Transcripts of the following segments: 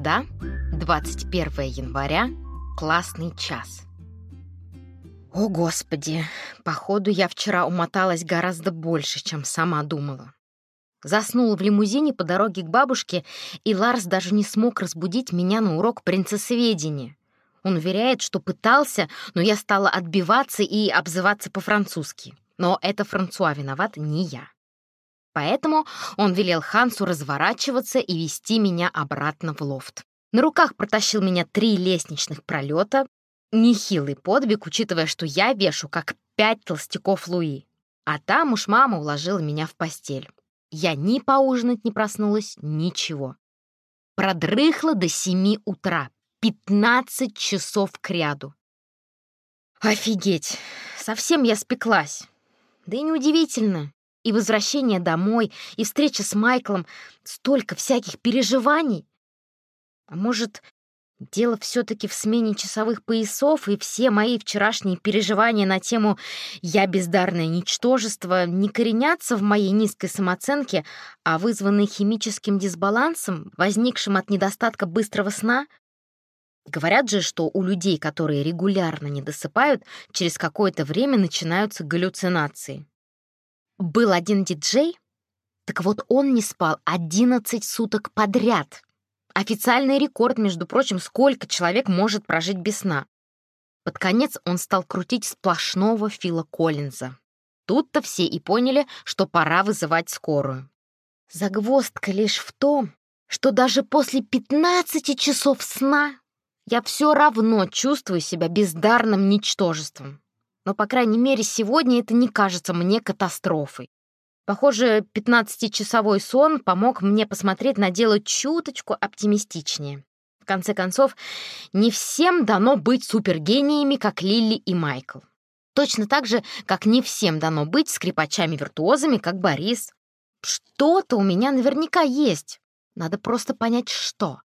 Среда, 21 января, классный час. О, Господи, походу, я вчера умоталась гораздо больше, чем сама думала. Заснула в лимузине по дороге к бабушке, и Ларс даже не смог разбудить меня на урок принцессоведения. Он уверяет, что пытался, но я стала отбиваться и обзываться по-французски. Но это Франсуа виноват, не я. Поэтому он велел Хансу разворачиваться и вести меня обратно в лофт. На руках протащил меня три лестничных пролета. Нехилый подвиг, учитывая, что я вешу как пять толстяков Луи. А там уж мама уложила меня в постель. Я ни поужинать не проснулась, ничего. Продрыхла до семи утра. Пятнадцать часов кряду. Офигеть, совсем я спеклась. Да и неудивительно. И возвращение домой, и встреча с Майклом. Столько всяких переживаний. А может, дело все-таки в смене часовых поясов, и все мои вчерашние переживания на тему «я бездарное ничтожество» не коренятся в моей низкой самооценке, а вызваны химическим дисбалансом, возникшим от недостатка быстрого сна? Говорят же, что у людей, которые регулярно не досыпают, через какое-то время начинаются галлюцинации. Был один диджей, так вот он не спал 11 суток подряд. Официальный рекорд, между прочим, сколько человек может прожить без сна. Под конец он стал крутить сплошного Фила Коллинза. Тут-то все и поняли, что пора вызывать скорую. Загвоздка лишь в том, что даже после 15 часов сна я все равно чувствую себя бездарным ничтожеством. Но, по крайней мере, сегодня это не кажется мне катастрофой. Похоже, 15-часовой сон помог мне посмотреть на дело чуточку оптимистичнее. В конце концов, не всем дано быть супергениями, как Лилли и Майкл. Точно так же, как не всем дано быть скрипачами-виртуозами, как Борис. Что-то у меня наверняка есть. Надо просто понять, что.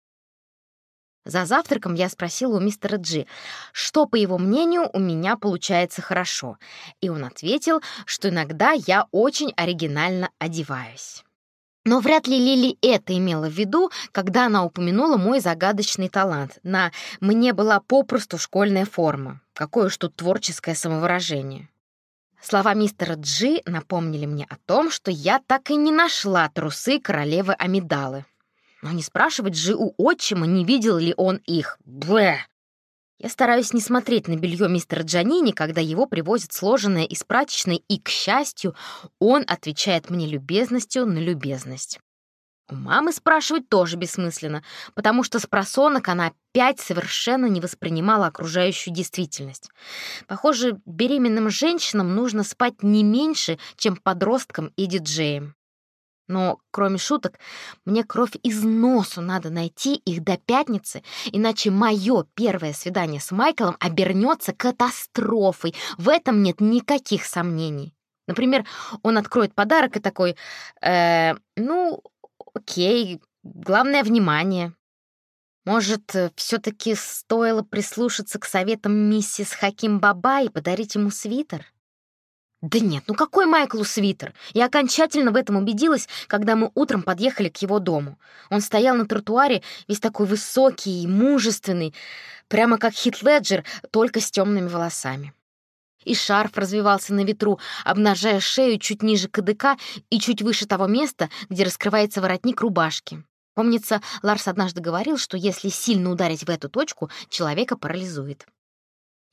За завтраком я спросила у мистера Джи, что, по его мнению, у меня получается хорошо, и он ответил, что иногда я очень оригинально одеваюсь. Но вряд ли Лили это имела в виду, когда она упомянула мой загадочный талант. На «мне была попросту школьная форма». Какое уж тут творческое самовыражение. Слова мистера Джи напомнили мне о том, что я так и не нашла трусы королевы Амидалы. Но не спрашивать же у отчима, не видел ли он их. Блэ! Я стараюсь не смотреть на белье мистера Джанини, когда его привозят сложенное из прачечной, и, к счастью, он отвечает мне любезностью на любезность. У мамы спрашивать тоже бессмысленно, потому что с просонок она опять совершенно не воспринимала окружающую действительность. Похоже, беременным женщинам нужно спать не меньше, чем подросткам и диджеям. Но, кроме шуток, мне кровь из носу надо найти их до пятницы, иначе мое первое свидание с Майклом обернется катастрофой. В этом нет никаких сомнений. Например, он откроет подарок и такой, э, ну, окей, главное — внимание. Может, все-таки стоило прислушаться к советам миссис Хаким Баба и подарить ему свитер? Да нет, ну какой Майклу свитер? Я окончательно в этом убедилась, когда мы утром подъехали к его дому. Он стоял на тротуаре, весь такой высокий и мужественный, прямо как Хит Леджер, только с темными волосами. И шарф развивался на ветру, обнажая шею чуть ниже кадыка и чуть выше того места, где раскрывается воротник рубашки. Помнится, Ларс однажды говорил, что если сильно ударить в эту точку, человека парализует.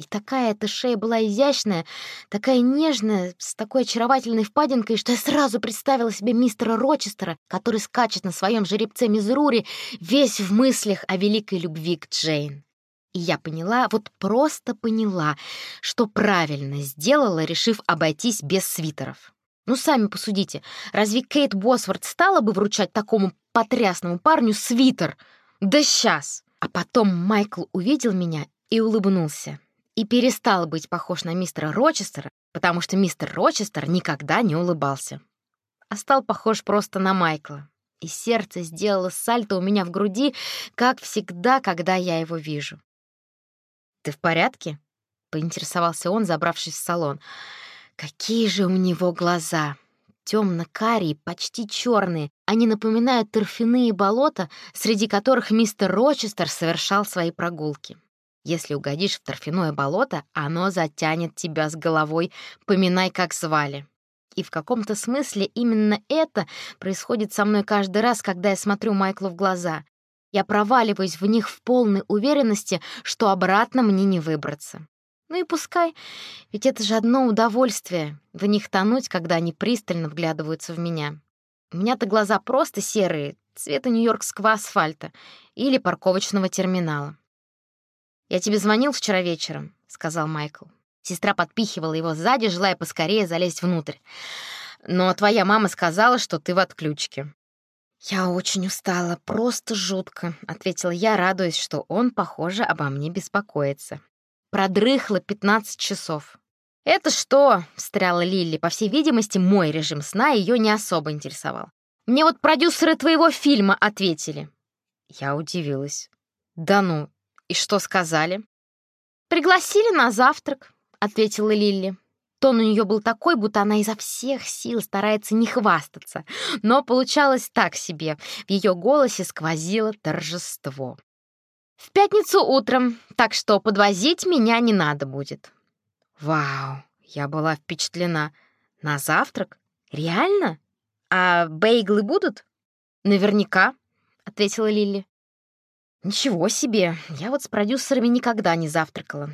И такая эта шея была изящная, такая нежная, с такой очаровательной впадинкой, что я сразу представила себе мистера Рочестера, который скачет на своем жеребце Мизрури, весь в мыслях о великой любви к Джейн. И я поняла, вот просто поняла, что правильно сделала, решив обойтись без свитеров. Ну, сами посудите, разве Кейт Босворд стала бы вручать такому потрясному парню свитер? Да сейчас! А потом Майкл увидел меня и улыбнулся и перестал быть похож на мистера Рочестера, потому что мистер Рочестер никогда не улыбался. А стал похож просто на Майкла. И сердце сделало сальто у меня в груди, как всегда, когда я его вижу. «Ты в порядке?» — поинтересовался он, забравшись в салон. «Какие же у него глаза! Темно-карие, почти черные. Они напоминают торфяные болота, среди которых мистер Рочестер совершал свои прогулки. Если угодишь в торфяное болото, оно затянет тебя с головой, поминай, как звали. И в каком-то смысле именно это происходит со мной каждый раз, когда я смотрю Майклу в глаза. Я проваливаюсь в них в полной уверенности, что обратно мне не выбраться. Ну и пускай, ведь это же одно удовольствие — в них тонуть, когда они пристально вглядываются в меня. У меня-то глаза просто серые, цвета нью-йоркского асфальта или парковочного терминала. «Я тебе звонил вчера вечером», — сказал Майкл. Сестра подпихивала его сзади, желая поскорее залезть внутрь. «Но твоя мама сказала, что ты в отключке». «Я очень устала, просто жутко», — ответила я, радуясь, что он, похоже, обо мне беспокоится. Продрыхла 15 часов. «Это что?» — встряла Лилли. По всей видимости, мой режим сна ее не особо интересовал. «Мне вот продюсеры твоего фильма ответили». Я удивилась. «Да ну, и что сказали?» «Пригласили на завтрак», — ответила Лилли. Тон у нее был такой, будто она изо всех сил старается не хвастаться, но получалось так себе. В ее голосе сквозило торжество. «В пятницу утром, так что подвозить меня не надо будет». «Вау!» — я была впечатлена. «На завтрак? Реально? А бейглы будут?» «Наверняка», — ответила Лилли. «Ничего себе! Я вот с продюсерами никогда не завтракала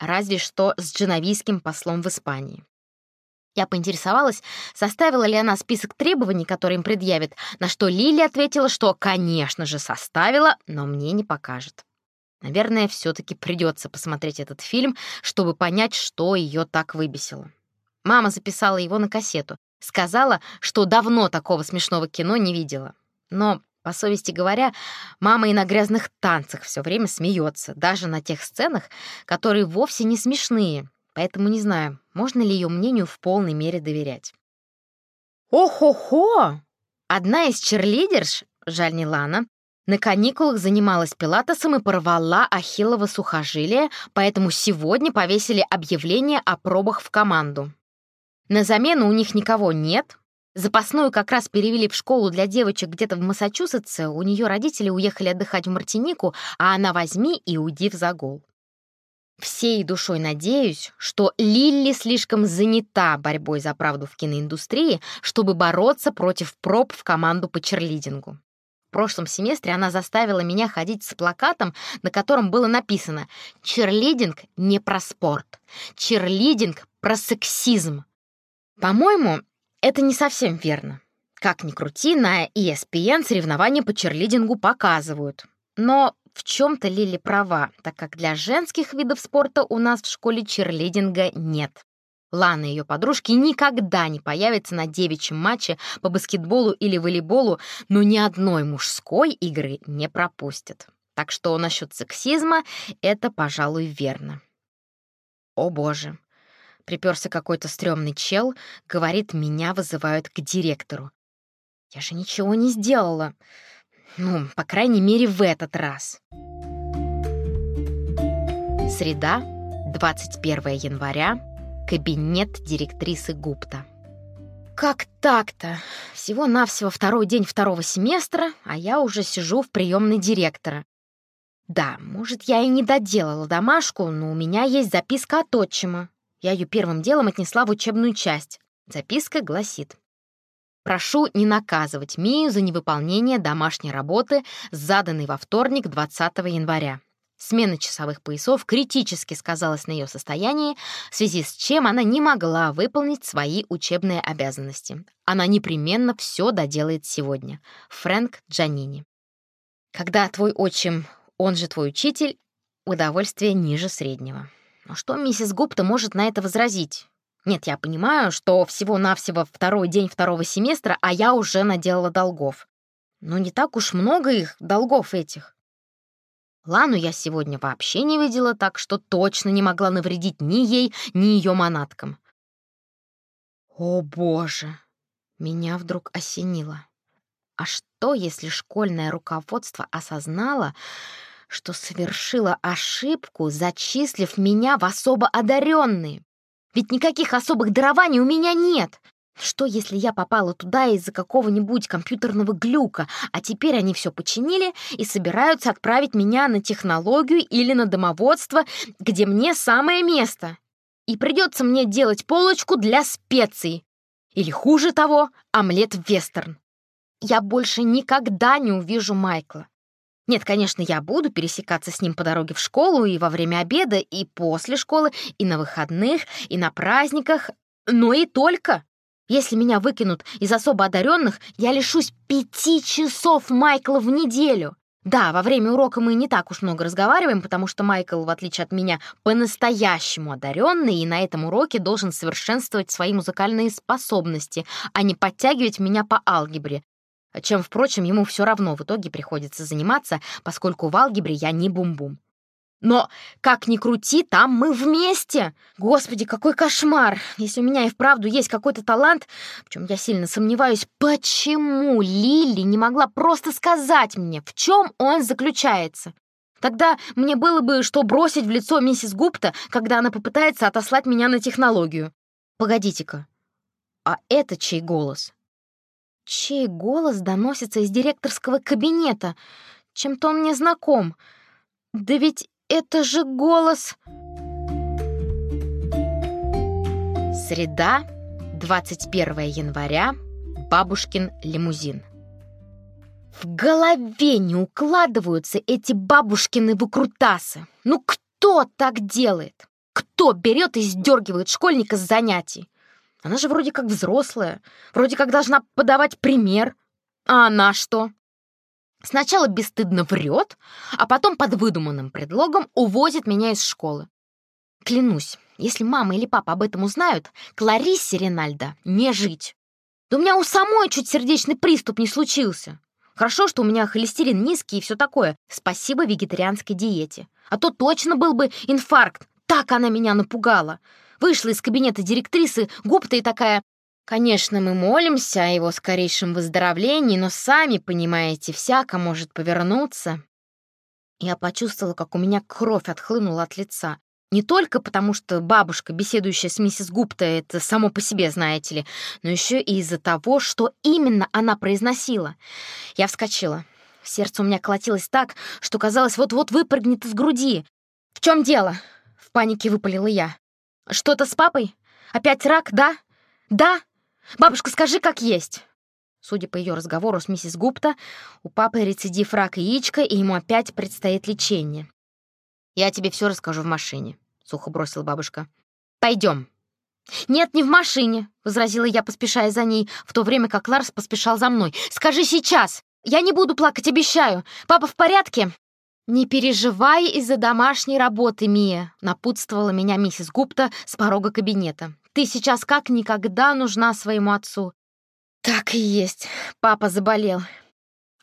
разве что с дженовийским послом в Испании. Я поинтересовалась, составила ли она список требований, которые им предъявит, на что Лили ответила, что, конечно же, составила, но мне не покажет. Наверное, все-таки придется посмотреть этот фильм, чтобы понять, что ее так выбесило. Мама записала его на кассету. Сказала, что давно такого смешного кино не видела. Но по совести говоря, мама и на грязных танцах все время смеется, даже на тех сценах, которые вовсе не смешные, поэтому не знаю, можно ли ее мнению в полной мере доверять. «О-хо-хо!» Одна из черлидерш, жаль не Лана, на каникулах занималась пилатесом и порвала ахиллово сухожилие, поэтому сегодня повесили объявление о пробах в команду. На замену у них никого нет, Запасную как раз перевели в школу для девочек где-то в Массачусетсе, у нее родители уехали отдыхать в Мартинику, а она возьми и уйди в загул. Всей душой надеюсь, что Лилли слишком занята борьбой за правду в киноиндустрии, чтобы бороться против проб в команду по черлидингу. В прошлом семестре она заставила меня ходить с плакатом, на котором было написано «Черлидинг не про спорт, черлидинг про сексизм». По-моему, это не совсем верно. Как ни крути, на ESPN соревнования по черлидингу показывают. Но в чем-то Лили права, так как для женских видов спорта у нас в школе черлидинга нет. Лана и ее подружки никогда не появятся на девичьем матче по баскетболу или волейболу, но ни одной мужской игры не пропустят. Так что насчет сексизма это, пожалуй, верно. О боже, Приперся какой-то стрёмный чел, говорит, меня вызывают к директору. Я же ничего не сделала. Ну, по крайней мере, в этот раз. Среда, 21 января, кабинет директрисы Гупта. Как так-то? Всего-навсего второй день второго семестра, а я уже сижу в приемной директора. Да, может, я и не доделала домашку, но у меня есть записка от отчима. Я ее первым делом отнесла в учебную часть. Записка гласит. Прошу не наказывать Мию за невыполнение домашней работы, заданной во вторник 20 января. Смена часовых поясов критически сказалась на ее состоянии, в связи с чем она не могла выполнить свои учебные обязанности. Она непременно все доделает сегодня. Фрэнк Джанини. Когда твой отчим, он же твой учитель, удовольствие ниже среднего. Но что миссис Гупта может на это возразить? Нет, я понимаю, что всего-навсего второй день второго семестра, а я уже наделала долгов. Но не так уж много их, долгов этих. Лану я сегодня вообще не видела, так что точно не могла навредить ни ей, ни ее манаткам. О, боже! Меня вдруг осенило. А что, если школьное руководство осознало, что совершила ошибку, зачислив меня в особо одаренные. Ведь никаких особых дарований у меня нет. Что, если я попала туда из-за какого-нибудь компьютерного глюка, а теперь они все починили и собираются отправить меня на технологию или на домоводство, где мне самое место? И придется мне делать полочку для специй. Или хуже того, омлет-вестерн. Я больше никогда не увижу Майкла. Нет, конечно, я буду пересекаться с ним по дороге в школу и во время обеда, и после школы, и на выходных, и на праздниках, но и только. Если меня выкинут из особо одаренных, я лишусь пяти часов Майкла в неделю. Да, во время урока мы не так уж много разговариваем, потому что Майкл, в отличие от меня, по-настоящему одаренный и на этом уроке должен совершенствовать свои музыкальные способности, а не подтягивать меня по алгебре. Чем, впрочем, ему все равно в итоге приходится заниматься, поскольку в алгебре я не бум-бум. Но, как ни крути, там мы вместе. Господи, какой кошмар. Если у меня и вправду есть какой-то талант, в чем я сильно сомневаюсь, почему Лили не могла просто сказать мне, в чем он заключается? Тогда мне было бы что бросить в лицо миссис Гупта, когда она попытается отослать меня на технологию. Погодите-ка, а это чей голос? Чей голос доносится из директорского кабинета? Чем-то он мне знаком. Да ведь это же голос... Среда, 21 января, бабушкин лимузин. В голове не укладываются эти бабушкины выкрутасы. Ну кто так делает? Кто берет и сдергивает школьника с занятий? Она же вроде как взрослая, вроде как должна подавать пример. А она что? Сначала бесстыдно врет, а потом под выдуманным предлогом увозит меня из школы. Клянусь, если мама или папа об этом узнают, Клариссе Ринальдо не жить. Да у меня у самой чуть сердечный приступ не случился. Хорошо, что у меня холестерин низкий и все такое. Спасибо вегетарианской диете. А то точно был бы инфаркт. Так она меня напугала. Вышла из кабинета директрисы, губта и такая... Конечно, мы молимся о его скорейшем выздоровлении, но сами понимаете, всяко может повернуться. Я почувствовала, как у меня кровь отхлынула от лица. Не только потому, что бабушка, беседующая с миссис Гупта, это само по себе, знаете ли, но еще и из-за того, что именно она произносила. Я вскочила. Сердце у меня колотилось так, что казалось, вот-вот выпрыгнет из груди. «В чем дело?» — в панике выпалила я. «Что-то с папой? Опять рак, да? Да? Бабушка, скажи, как есть!» Судя по ее разговору с миссис Гупта, у папы рецидив рака яичка, и ему опять предстоит лечение. «Я тебе все расскажу в машине», — сухо бросила бабушка. «Пойдем». «Нет, не в машине», — возразила я, поспешая за ней, в то время как Ларс поспешал за мной. «Скажи сейчас! Я не буду плакать, обещаю! Папа в порядке?» «Не переживай из-за домашней работы, Мия», — напутствовала меня миссис Гупта с порога кабинета. «Ты сейчас как никогда нужна своему отцу». «Так и есть. Папа заболел».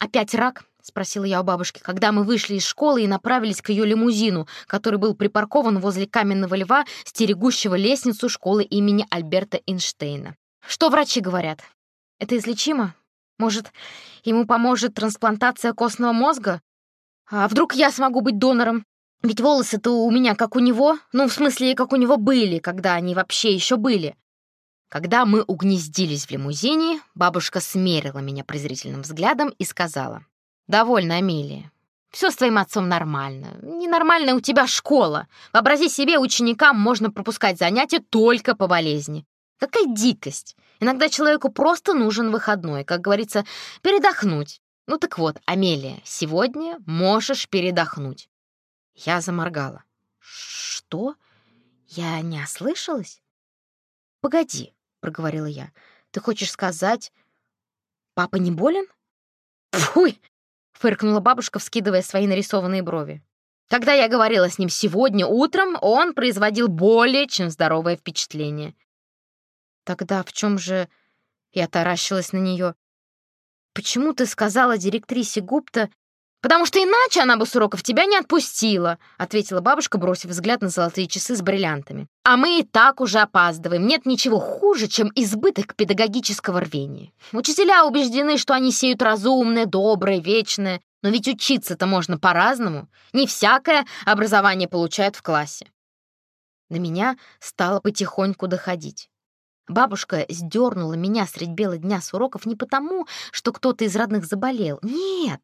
«Опять рак?» — спросила я у бабушки, когда мы вышли из школы и направились к ее лимузину, который был припаркован возле каменного льва, стерегущего лестницу школы имени Альберта Эйнштейна. «Что врачи говорят? Это излечимо? Может, ему поможет трансплантация костного мозга? А вдруг я смогу быть донором? Ведь волосы-то у меня как у него, ну, в смысле, как у него были, когда они вообще еще были. Когда мы угнездились в лимузине, бабушка смерила меня презрительным взглядом и сказала, «Довольно, Амелия. Все с твоим отцом нормально. Ненормальная у тебя школа. Вообрази себе, ученикам можно пропускать занятия только по болезни. Какая дикость! Иногда человеку просто нужен выходной, как говорится, передохнуть. Ну так вот, Амелия, сегодня можешь передохнуть. Я заморгала. Что? Я не ослышалась? Погоди, проговорила я. Ты хочешь сказать, папа не болен? Фуй! фыркнула бабушка, вскидывая свои нарисованные брови. Когда я говорила с ним сегодня утром, он производил более чем здоровое впечатление. Тогда в чем же... Я таращилась на нее. «Почему ты сказала директрисе Гупта...» «Потому что иначе она бы с уроков тебя не отпустила», ответила бабушка, бросив взгляд на золотые часы с бриллиантами. «А мы и так уже опаздываем. Нет ничего хуже, чем избыток педагогического рвения. Учителя убеждены, что они сеют разумное, доброе, вечное. Но ведь учиться-то можно по-разному. Не всякое образование получают в классе». До меня стало потихоньку доходить. Бабушка сдернула меня средь бела дня с уроков не потому, что кто-то из родных заболел. Нет,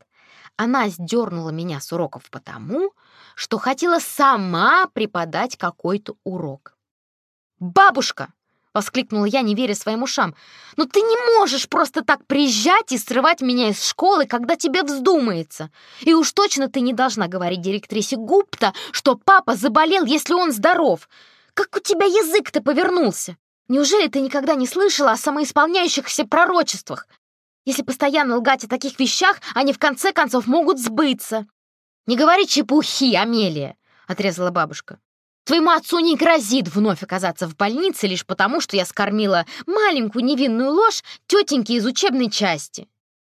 она сдернула меня с уроков потому, что хотела сама преподать какой-то урок. «Бабушка!» — воскликнула я, не веря своим ушам. «Но ты не можешь просто так приезжать и срывать меня из школы, когда тебе вздумается. И уж точно ты не должна говорить директрисе Гупта, что папа заболел, если он здоров. Как у тебя язык-то повернулся? Неужели ты никогда не слышала о самоисполняющихся пророчествах? Если постоянно лгать о таких вещах, они в конце концов могут сбыться. «Не говори чепухи, Амелия!» — отрезала бабушка. «Твоему отцу не грозит вновь оказаться в больнице лишь потому, что я скормила маленькую невинную ложь тетеньке из учебной части».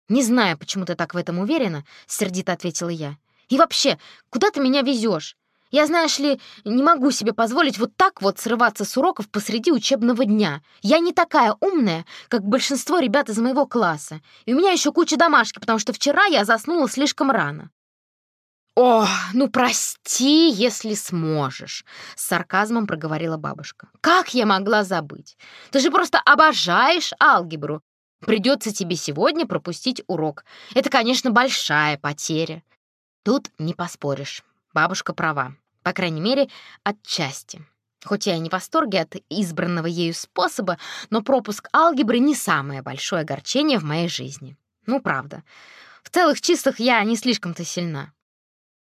«Не знаю, почему ты так в этом уверена», — сердито ответила я. «И вообще, куда ты меня везешь? Я, знаешь ли, не могу себе позволить вот так вот срываться с уроков посреди учебного дня. Я не такая умная, как большинство ребят из моего класса. И у меня еще куча домашки, потому что вчера я заснула слишком рано. «О, ну прости, если сможешь», — с сарказмом проговорила бабушка. «Как я могла забыть? Ты же просто обожаешь алгебру. Придется тебе сегодня пропустить урок. Это, конечно, большая потеря». Тут не поспоришь. Бабушка права. По крайней мере, отчасти. Хоть я и не в восторге от избранного ею способа, но пропуск алгебры не самое большое огорчение в моей жизни. Ну, правда. В целых числах я не слишком-то сильна.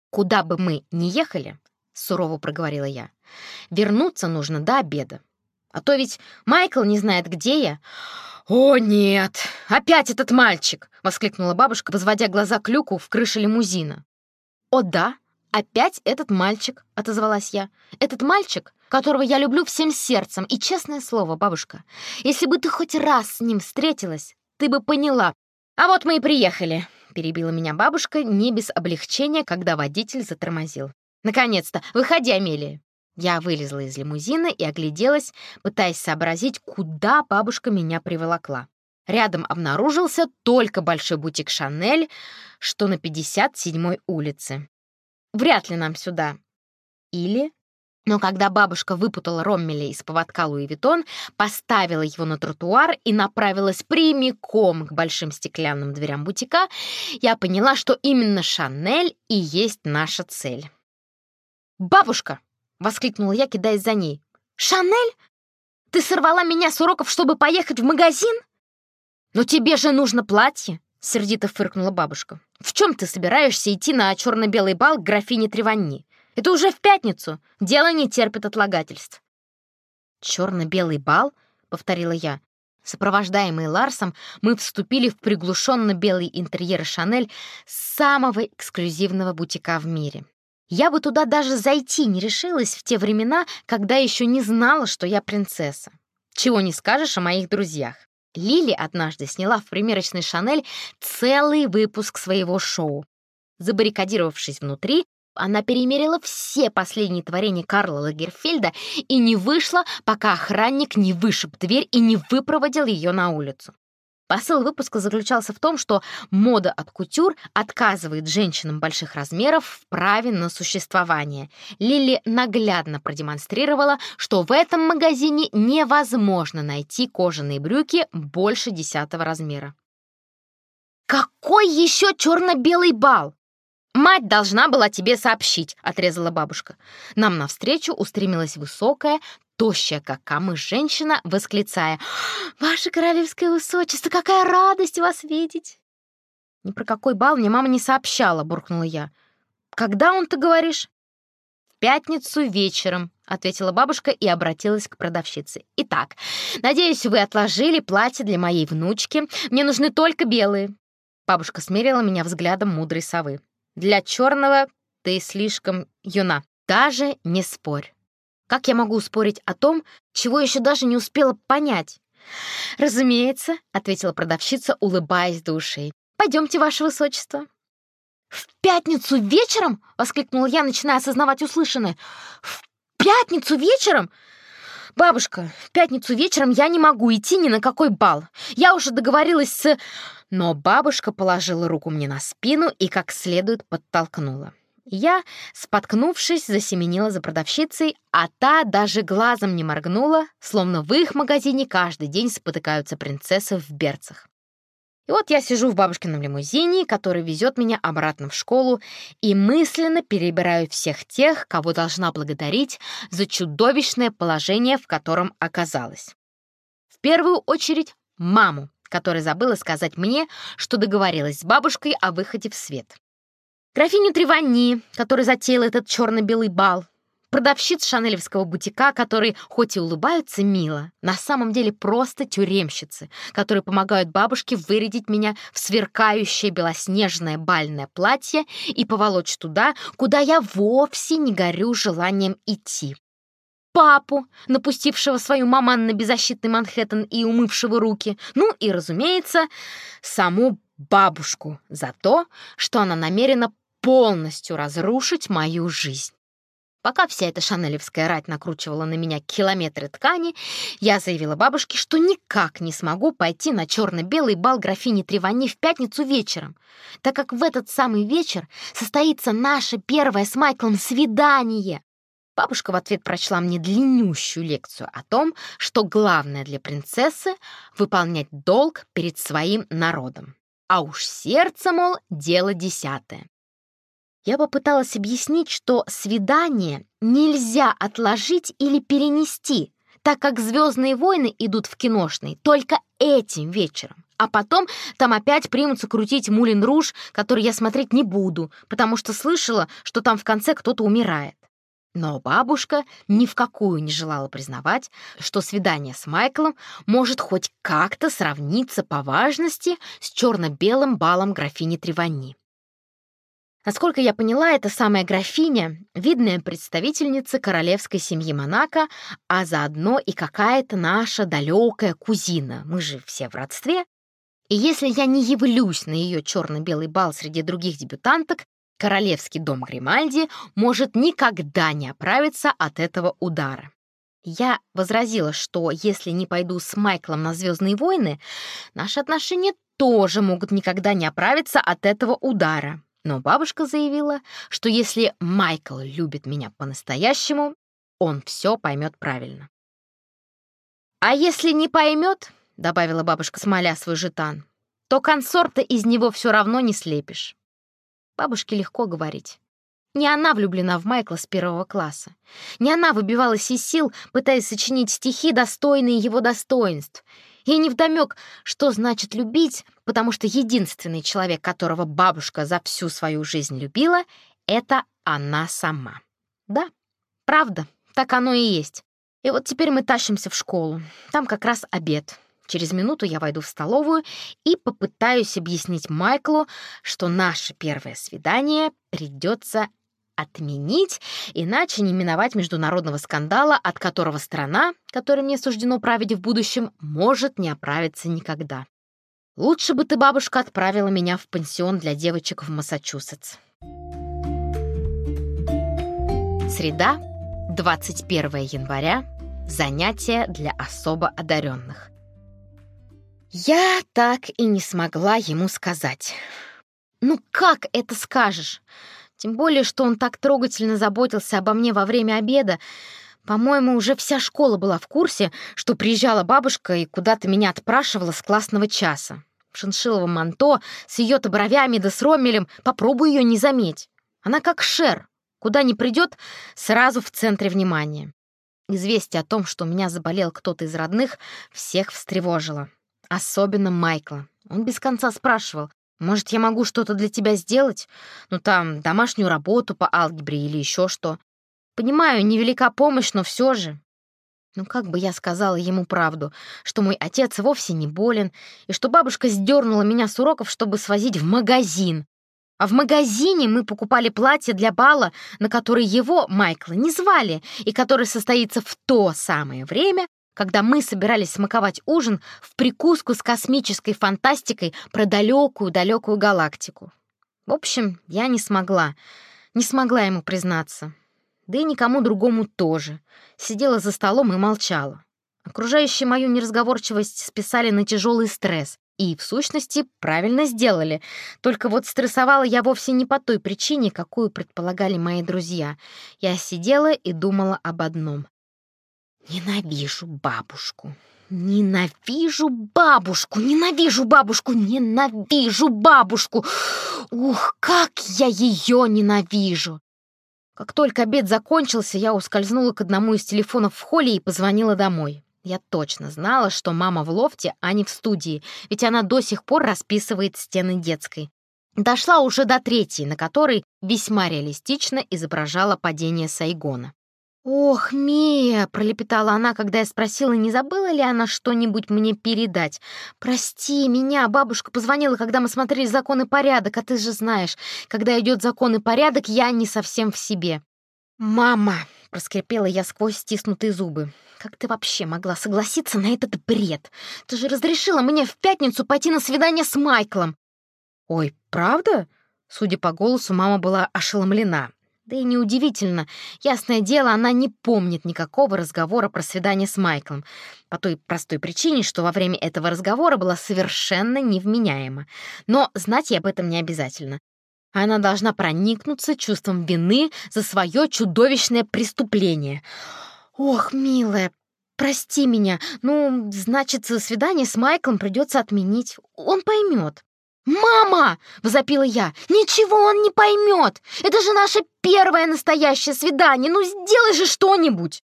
«Куда бы мы ни ехали», — сурово проговорила я, — «вернуться нужно до обеда. А то ведь Майкл не знает, где я». «О, нет! Опять этот мальчик!» — воскликнула бабушка, возводя глаза к люку в крыше лимузина. «О, да!» «Опять этот мальчик», — отозвалась я. «Этот мальчик, которого я люблю всем сердцем. И честное слово, бабушка, если бы ты хоть раз с ним встретилась, ты бы поняла. А вот мы и приехали», — перебила меня бабушка не без облегчения, когда водитель затормозил. «Наконец-то! Выходи, Амелия!» Я вылезла из лимузина и огляделась, пытаясь сообразить, куда бабушка меня приволокла. Рядом обнаружился только большой бутик «Шанель», что на 57-й улице. Вряд ли нам сюда. Или... Но когда бабушка выпутала Роммеля из поводка Луи Виттон, поставила его на тротуар и направилась прямиком к большим стеклянным дверям бутика, я поняла, что именно Шанель и есть наша цель. «Бабушка!» — воскликнула я, кидаясь за ней. «Шанель? Ты сорвала меня с уроков, чтобы поехать в магазин? Но тебе же нужно платье!» — сердито фыркнула бабушка. «В чем ты собираешься идти на черно-белый бал к графине Треванни? Это уже в пятницу. Дело не терпит отлагательств». «Черно-белый бал?» — повторила я. Сопровождаемые Ларсом, мы вступили в приглушенно-белый интерьер Шанель самого эксклюзивного бутика в мире. Я бы туда даже зайти не решилась в те времена, когда еще не знала, что я принцесса. Чего не скажешь о моих друзьях. Лили однажды сняла в примерочной «Шанель» целый выпуск своего шоу. Забаррикадировавшись внутри, она перемерила все последние творения Карла Лагерфельда и не вышла, пока охранник не вышиб дверь и не выпроводил ее на улицу. Посыл выпуска заключался в том, что мода от кутюр отказывает женщинам больших размеров в праве на существование. Лили наглядно продемонстрировала, что в этом магазине невозможно найти кожаные брюки больше десятого размера. «Какой еще черно-белый бал?» «Мать должна была тебе сообщить», — отрезала бабушка. Нам навстречу устремилась высокая, тощая, как камыш женщина, восклицая «Ваше королевское высочество, какая радость вас видеть!» «Ни про какой бал мне мама не сообщала», — буркнула я. «Когда он, ты говоришь?» «В пятницу вечером», — ответила бабушка и обратилась к продавщице. «Итак, надеюсь, вы отложили платье для моей внучки. Мне нужны только белые». Бабушка смерила меня взглядом мудрой совы. «Для черного ты слишком юна. Даже не спорь». Как я могу спорить о том, чего еще даже не успела понять? «Разумеется», — ответила продавщица, улыбаясь до ушей. «Пойдемте, ваше высочество». «В пятницу вечером?» — воскликнула я, начиная осознавать услышанное. «В пятницу вечером?» «Бабушка, в пятницу вечером я не могу идти ни на какой бал. Я уже договорилась с...» Но бабушка положила руку мне на спину и как следует подтолкнула. Я, споткнувшись, засеменила за продавщицей, а та даже глазом не моргнула, словно в их магазине каждый день спотыкаются принцессы в берцах. И вот я сижу в бабушкином лимузине, который везет меня обратно в школу, и мысленно перебираю всех тех, кого должна благодарить за чудовищное положение, в котором оказалась. В первую очередь маму, которая забыла сказать мне, что договорилась с бабушкой о выходе в свет. Графиню Тревани, который затеял этот черно-белый бал, продавщиц шанелевского бутика, которые хоть и улыбаются мило, на самом деле просто тюремщицы, которые помогают бабушке вырядить меня в сверкающее белоснежное бальное платье и поволочь туда, куда я вовсе не горю желанием идти. Папу, напустившего свою маман на беззащитный Манхэттен и умывшего руки, ну и, разумеется, саму бабушку за то, что она намерена полностью разрушить мою жизнь. Пока вся эта шанелевская рать накручивала на меня километры ткани, я заявила бабушке, что никак не смогу пойти на черно-белый бал графини Тревани в пятницу вечером, так как в этот самый вечер состоится наше первое с Майклом свидание. Бабушка в ответ прочла мне длиннющую лекцию о том, что главное для принцессы — выполнять долг перед своим народом. А уж сердце, мол, дело десятое. Я попыталась объяснить, что свидание нельзя отложить или перенести, так как «Звездные войны» идут в киношный только этим вечером. А потом там опять примутся крутить Мулин Руж, который я смотреть не буду, потому что слышала, что там в конце кто-то умирает. Но бабушка ни в какую не желала признавать, что свидание с Майклом может хоть как-то сравниться по важности с черно-белым балом графини Тревани. Насколько я поняла, эта самая графиня — видная представительница королевской семьи Монако, а заодно и какая-то наша далекая кузина. Мы же все в родстве. И если я не явлюсь на ее черно-белый бал среди других дебютанток, королевский дом Гримальди может никогда не оправиться от этого удара. Я возразила, что если не пойду с Майклом на «Звездные войны», наши отношения тоже могут никогда не оправиться от этого удара. Но бабушка заявила, что если Майкл любит меня по-настоящему, он все поймет правильно. «А если не поймет, — добавила бабушка, смоля свой жетан, — то консорта из него все равно не слепишь». Бабушке легко говорить. Не она влюблена в Майкла с первого класса. Не она выбивалась из сил, пытаясь сочинить стихи, достойные его достоинств. Ей невдомёк, что значит любить, потому что единственный человек, которого бабушка за всю свою жизнь любила, это она сама. Да, правда, так оно и есть. И вот теперь мы тащимся в школу. Там как раз обед. Через минуту я войду в столовую и попытаюсь объяснить Майклу, что наше первое свидание придется отменить, иначе не миновать международного скандала, от которого страна, которой мне суждено править в будущем, может не оправиться никогда. Лучше бы ты, бабушка, отправила меня в пансион для девочек в Массачусетс. Среда, 21 января, занятия для особо одаренных. Я так и не смогла ему сказать. Ну как это скажешь? Тем более, что он так трогательно заботился обо мне во время обеда. По-моему, уже вся школа была в курсе, что приезжала бабушка и куда-то меня отпрашивала с классного часа. В шиншиловом манто, с ее-то бровями да с ромелем, попробуй ее не заметь. Она как шер, куда ни придет, сразу в центре внимания. Известие о том, что у меня заболел кто-то из родных, всех встревожило. Особенно Майкла. Он без конца спрашивал, может, я могу что-то для тебя сделать? Ну, там, домашнюю работу по алгебре или еще что. Понимаю, невелика помощь, но все же. Ну, как бы я сказала ему правду, что мой отец вовсе не болен, и что бабушка сдернула меня с уроков, чтобы свозить в магазин. А в магазине мы покупали платье для бала, на который его, Майкла, не звали, и который состоится в то самое время, когда мы собирались смаковать ужин в прикуску с космической фантастикой про далекую-далекую галактику. В общем, я не смогла, не смогла ему признаться. Да и никому другому тоже. Сидела за столом и молчала. Окружающие мою неразговорчивость списали на тяжелый стресс, И, в сущности, правильно сделали. Только вот стрессовала я вовсе не по той причине, какую предполагали мои друзья. Я сидела и думала об одном. Ненавижу бабушку. Ненавижу бабушку, ненавижу бабушку, ненавижу бабушку. Ух, как я ее ненавижу. Как только обед закончился, я ускользнула к одному из телефонов в холле и позвонила домой. Я точно знала, что мама в лофте, а не в студии, ведь она до сих пор расписывает стены детской. Дошла уже до третьей, на которой весьма реалистично изображала падение Сайгона. «Ох, Мия!» — пролепетала она, когда я спросила, не забыла ли она что-нибудь мне передать. «Прости меня, бабушка позвонила, когда мы смотрели «Закон и порядок», а ты же знаешь, когда идет закон и порядок, я не совсем в себе». «Мама!» — проскрипела я сквозь стиснутые зубы. «Как ты вообще могла согласиться на этот бред? Ты же разрешила мне в пятницу пойти на свидание с Майклом!» «Ой, правда?» Судя по голосу, мама была ошеломлена. Да и неудивительно. Ясное дело, она не помнит никакого разговора про свидание с Майклом. По той простой причине, что во время этого разговора была совершенно невменяема. Но знать ей об этом не обязательно. Она должна проникнуться чувством вины за свое чудовищное преступление. «Ох, милая, прости меня. Ну, значит, свидание с Майклом придется отменить. Он поймет». «Мама!» — возопила я. «Ничего он не поймет! Это же наше первое настоящее свидание! Ну, сделай же что-нибудь!»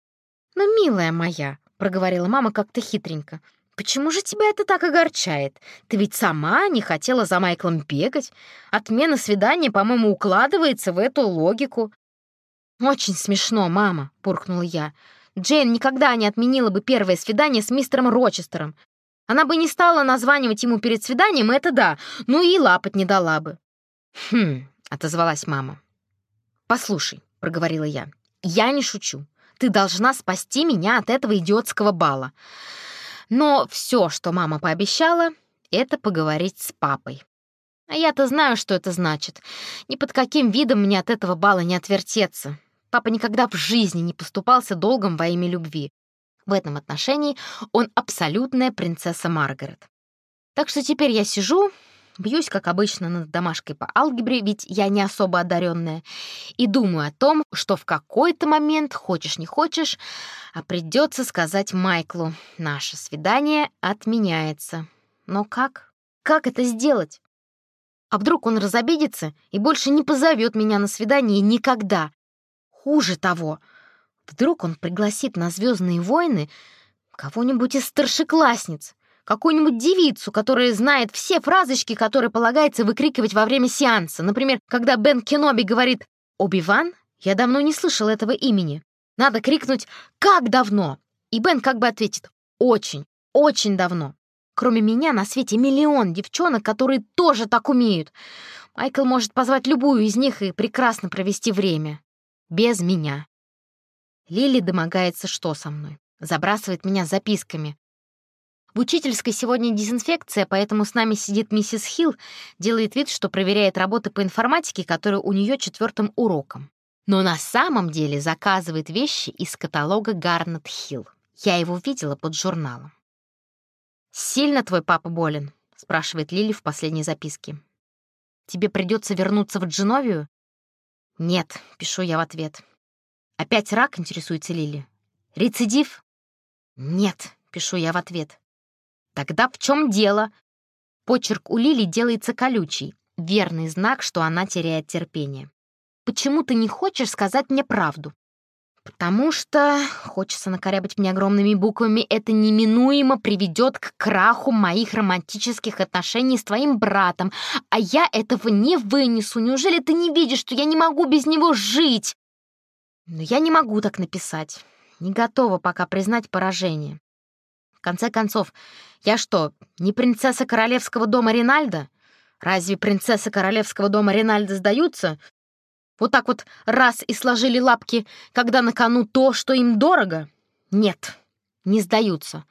«Ну, милая моя!» — проговорила мама как-то хитренько. «Почему же тебя это так огорчает? Ты ведь сама не хотела за Майклом бегать. Отмена свидания, по-моему, укладывается в эту логику». «Очень смешно, мама», — буркнула я. «Джейн никогда не отменила бы первое свидание с мистером Рочестером. Она бы не стала названивать ему перед свиданием, это да, ну и лапать не дала бы. «Хм», — отозвалась мама. «Послушай», — проговорила я, — «я не шучу. Ты должна спасти меня от этого идиотского бала. Но все, что мама пообещала, это поговорить с папой. А я-то знаю, что это значит. Ни под каким видом мне от этого бала не отвертеться. Папа никогда в жизни не поступался долгом во имя любви. В этом отношении он абсолютная принцесса Маргарет. Так что теперь я сижу, бьюсь, как обычно, над домашкой по алгебре, ведь я не особо одаренная, и думаю о том, что в какой-то момент, хочешь не хочешь, а придется сказать Майклу, наше свидание отменяется. Но как? Как это сделать? А вдруг он разобидится и больше не позовет меня на свидание никогда? Хуже того — Вдруг он пригласит на «Звездные войны» кого-нибудь из старшеклассниц, какую-нибудь девицу, которая знает все фразочки, которые полагается выкрикивать во время сеанса. Например, когда Бен Кеноби говорит «Оби-Ван», я давно не слышал этого имени. Надо крикнуть «Как давно?» И Бен как бы ответит «Очень, очень давно». Кроме меня на свете миллион девчонок, которые тоже так умеют. Майкл может позвать любую из них и прекрасно провести время. Без меня. Лили домогается что со мной? Забрасывает меня записками. В учительской сегодня дезинфекция, поэтому с нами сидит миссис Хилл, делает вид, что проверяет работы по информатике, которые у нее четвертым уроком. Но на самом деле заказывает вещи из каталога Гарнет Хилл. Я его видела под журналом. «Сильно твой папа болен?» — спрашивает Лили в последней записке. «Тебе придется вернуться в Дженовию?» «Нет», — пишу я в ответ. «Опять рак?» — интересуется Лили. «Рецидив?» «Нет», — пишу я в ответ. «Тогда в чем дело?» Почерк у Лили делается колючий, верный знак, что она теряет терпение. «Почему ты не хочешь сказать мне правду?» «Потому что, хочется накорябать мне огромными буквами, это неминуемо приведет к краху моих романтических отношений с твоим братом, а я этого не вынесу. Неужели ты не видишь, что я не могу без него жить?» Но я не могу так написать. Не готова пока признать поражение. В конце концов, я что, не принцесса королевского дома Ринальда? Разве принцессы королевского дома Ринальда сдаются? Вот так вот раз и сложили лапки, когда на кону то, что им дорого? Нет, не сдаются.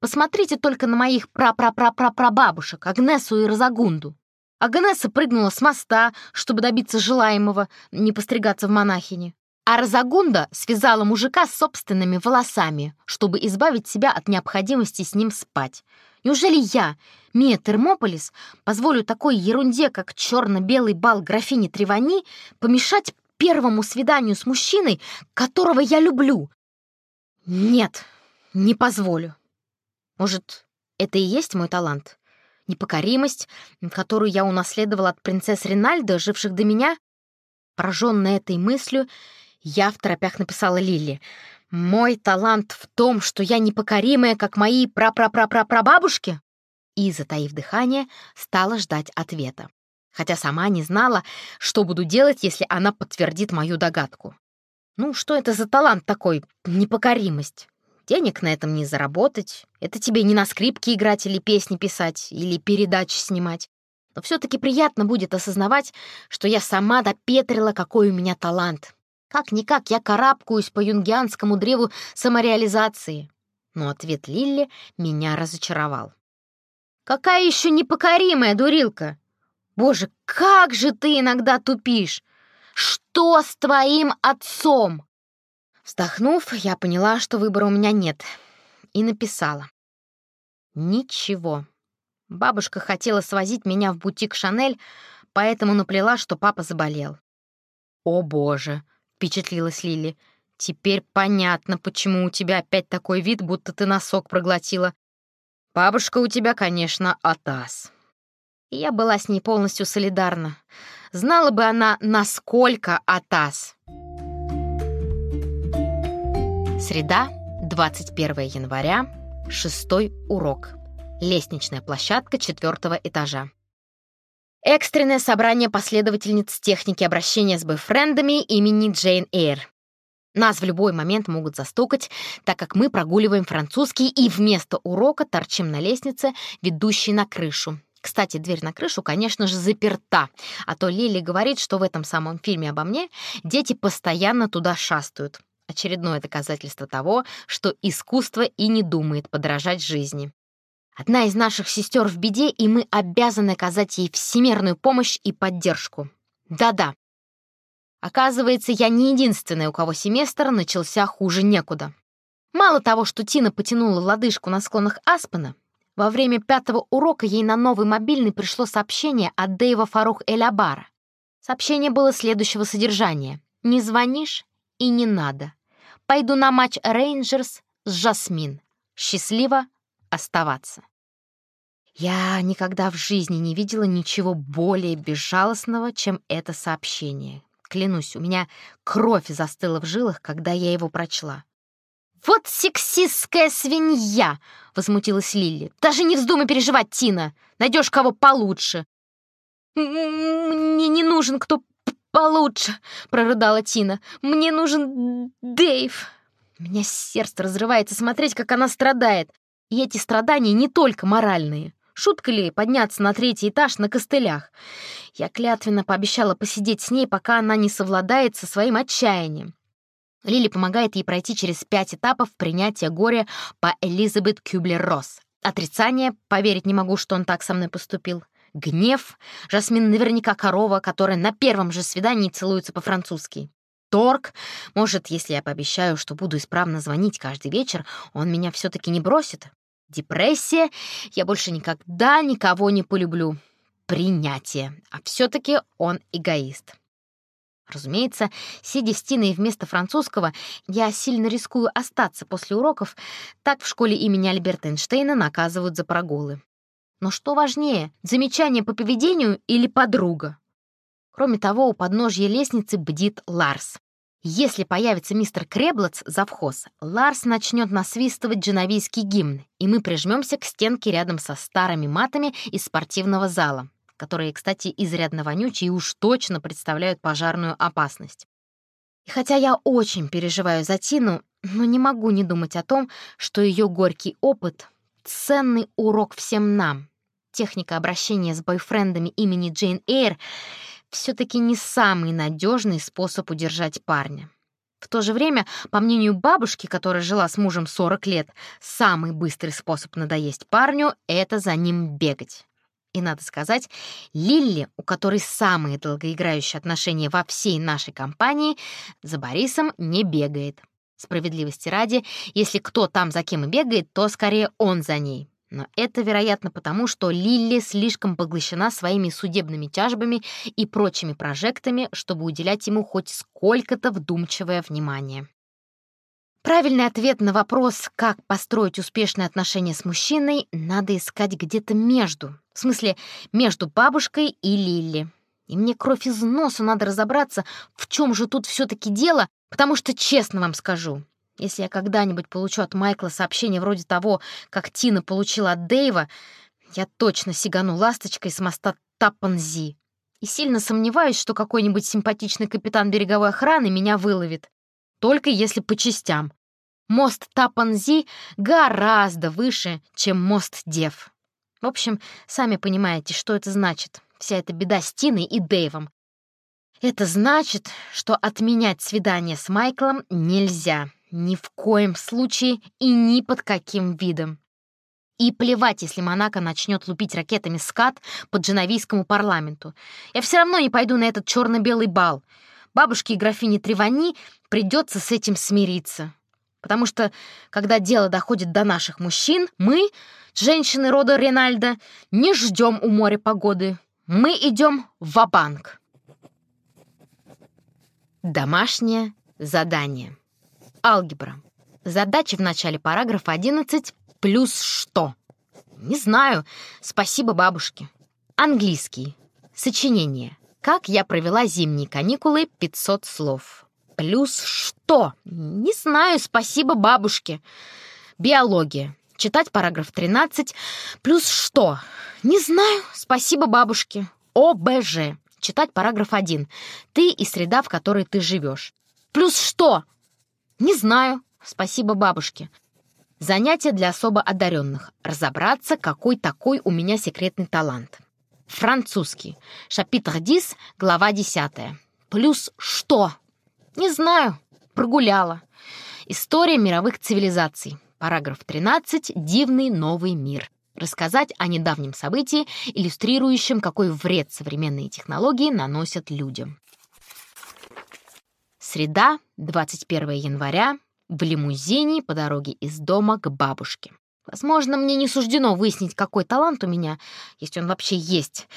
Посмотрите только на моих пра-пра-пра-пра-прабабушек, Агнесу и Розагунду. Агнеса прыгнула с моста, чтобы добиться желаемого, не постригаться в монахине. А Розагунда связала мужика с собственными волосами, чтобы избавить себя от необходимости с ним спать. Неужели я, Мия Термополис, позволю такой ерунде, как черно-белый бал графини Тревани, помешать первому свиданию с мужчиной, которого я люблю? Нет, не позволю. Может, это и есть мой талант? Непокоримость, которую я унаследовала от принцесс Ринальдо, живших до меня? Пораженная этой мыслью, я в торопях написала Лили. «Мой талант в том, что я непокоримая, как мои прапрапрапрапрабабушки?» И, затаив дыхание, стала ждать ответа. Хотя сама не знала, что буду делать, если она подтвердит мою догадку. Ну, что это за талант такой, непокоримость? Денег на этом не заработать. Это тебе не на скрипке играть или песни писать, или передачи снимать. Но все-таки приятно будет осознавать, что я сама допетрила, какой у меня талант. Как-никак я карабкаюсь по юнгианскому древу самореализации. Но ответ Лилли меня разочаровал. «Какая еще непокоримая дурилка! Боже, как же ты иногда тупишь! Что с твоим отцом?» Вздохнув, я поняла, что выбора у меня нет, и написала. «Ничего. Бабушка хотела свозить меня в бутик «Шанель», поэтому наплела, что папа заболел». «О, боже!» — впечатлилась Лили. «Теперь понятно, почему у тебя опять такой вид, будто ты носок проглотила. Бабушка у тебя, конечно, атас». Я была с ней полностью солидарна. Знала бы она, насколько атас. Среда, 21 января, шестой урок. Лестничная площадка четвертого этажа. Экстренное собрание последовательниц техники обращения с бойфрендами имени Джейн Эйр. Нас в любой момент могут застукать, так как мы прогуливаем французский и вместо урока торчим на лестнице, ведущей на крышу. Кстати, дверь на крышу, конечно же, заперта, а то Лили говорит, что в этом самом фильме обо мне дети постоянно туда шастают. Очередное доказательство того, что искусство и не думает подражать жизни. Одна из наших сестер в беде, и мы обязаны оказать ей всемирную помощь и поддержку. Да-да. Оказывается, я не единственная, у кого семестр начался хуже некуда. Мало того, что Тина потянула лодыжку на склонах Аспена, во время пятого урока ей на новый мобильный пришло сообщение от Дэйва Фарух Элябара. Сообщение было следующего содержания. «Не звонишь и не надо. Пойду на матч Рейнджерс с Жасмин. Счастливо оставаться. Я никогда в жизни не видела ничего более безжалостного, чем это сообщение. Клянусь, у меня кровь застыла в жилах, когда я его прочла. «Вот сексистская свинья!» — возмутилась Лилли. «Даже не вздумай переживать, Тина! Найдешь кого получше!» «Мне не нужен кто получше!» — прорыдала Тина. «Мне нужен Дэйв!» У меня сердце разрывается смотреть, как она страдает. И эти страдания не только моральные. Шутка ли подняться на третий этаж на костылях? Я клятвенно пообещала посидеть с ней, пока она не совладает со своим отчаянием. Лили помогает ей пройти через пять этапов принятия горя по Элизабет Кюблер-Росс. Отрицание, поверить не могу, что он так со мной поступил. Гнев, Жасмин наверняка корова, которая на первом же свидании целуется по-французски. Торг, может, если я пообещаю, что буду исправно звонить каждый вечер, он меня все-таки не бросит. Депрессия. Я больше никогда никого не полюблю. Принятие. А все-таки он эгоист. Разумеется, сидя с Тиной вместо французского, я сильно рискую остаться после уроков, так в школе имени Альберта Эйнштейна наказывают за прогулы. Но что важнее, замечание по поведению или подруга? Кроме того, у подножья лестницы бдит Ларс. Если появится мистер Креблоц, завхоз, Ларс начнет насвистывать дженовийский гимн, и мы прижмемся к стенке рядом со старыми матами из спортивного зала, которые, кстати, изрядно вонючие и уж точно представляют пожарную опасность. И хотя я очень переживаю за Тину, но не могу не думать о том, что ее горький опыт — ценный урок всем нам. Техника обращения с бойфрендами имени Джейн Эйр — все-таки не самый надежный способ удержать парня. В то же время, по мнению бабушки, которая жила с мужем 40 лет, самый быстрый способ надоесть парню — это за ним бегать. И надо сказать, Лилли, у которой самые долгоиграющие отношения во всей нашей компании, за Борисом не бегает. Справедливости ради, если кто там за кем и бегает, то скорее он за ней. Но это, вероятно, потому, что Лилли слишком поглощена своими судебными тяжбами и прочими прожектами, чтобы уделять ему хоть сколько-то вдумчивое внимание. Правильный ответ на вопрос, как построить успешные отношения с мужчиной, надо искать где-то между. В смысле, между бабушкой и Лилли. И мне кровь из носу надо разобраться, в чем же тут все-таки дело, потому что, честно вам скажу, если я когда-нибудь получу от Майкла сообщение вроде того, как Тина получила от Дэйва, я точно сигану ласточкой с моста Таппанзи. И сильно сомневаюсь, что какой-нибудь симпатичный капитан береговой охраны меня выловит. Только если по частям. Мост Тапанзи гораздо выше, чем мост Дев. В общем, сами понимаете, что это значит. Вся эта беда с Тиной и Дэйвом. Это значит, что отменять свидание с Майклом нельзя. Ни в коем случае и ни под каким видом. И плевать, если Монако начнет лупить ракетами скат по дженовийскому парламенту. Я все равно не пойду на этот черно-белый бал. Бабушке и графине Тревани придется с этим смириться. Потому что, когда дело доходит до наших мужчин, мы, женщины рода Ренальда, не ждем у моря погоды. Мы идем в банк Домашнее задание. Алгебра. Задача в начале параграфа 11 плюс что? Не знаю. Спасибо бабушке. Английский. Сочинение. Как я провела зимние каникулы 500 слов. Плюс что? Не знаю. Спасибо бабушке. Биология. Читать параграф 13. Плюс что? Не знаю. Спасибо бабушке. ОБЖ. Читать параграф 1. Ты и среда, в которой ты живешь. Плюс что? «Не знаю. Спасибо бабушке. Занятие для особо одаренных. Разобраться, какой такой у меня секретный талант. Французский. Шапитр 10, глава 10. Плюс что? Не знаю. Прогуляла. История мировых цивилизаций. Параграф 13. Дивный новый мир. Рассказать о недавнем событии, иллюстрирующем, какой вред современные технологии наносят людям. Среда, 21 января, в лимузине по дороге из дома к бабушке. Возможно, мне не суждено выяснить, какой талант у меня, если он вообще есть.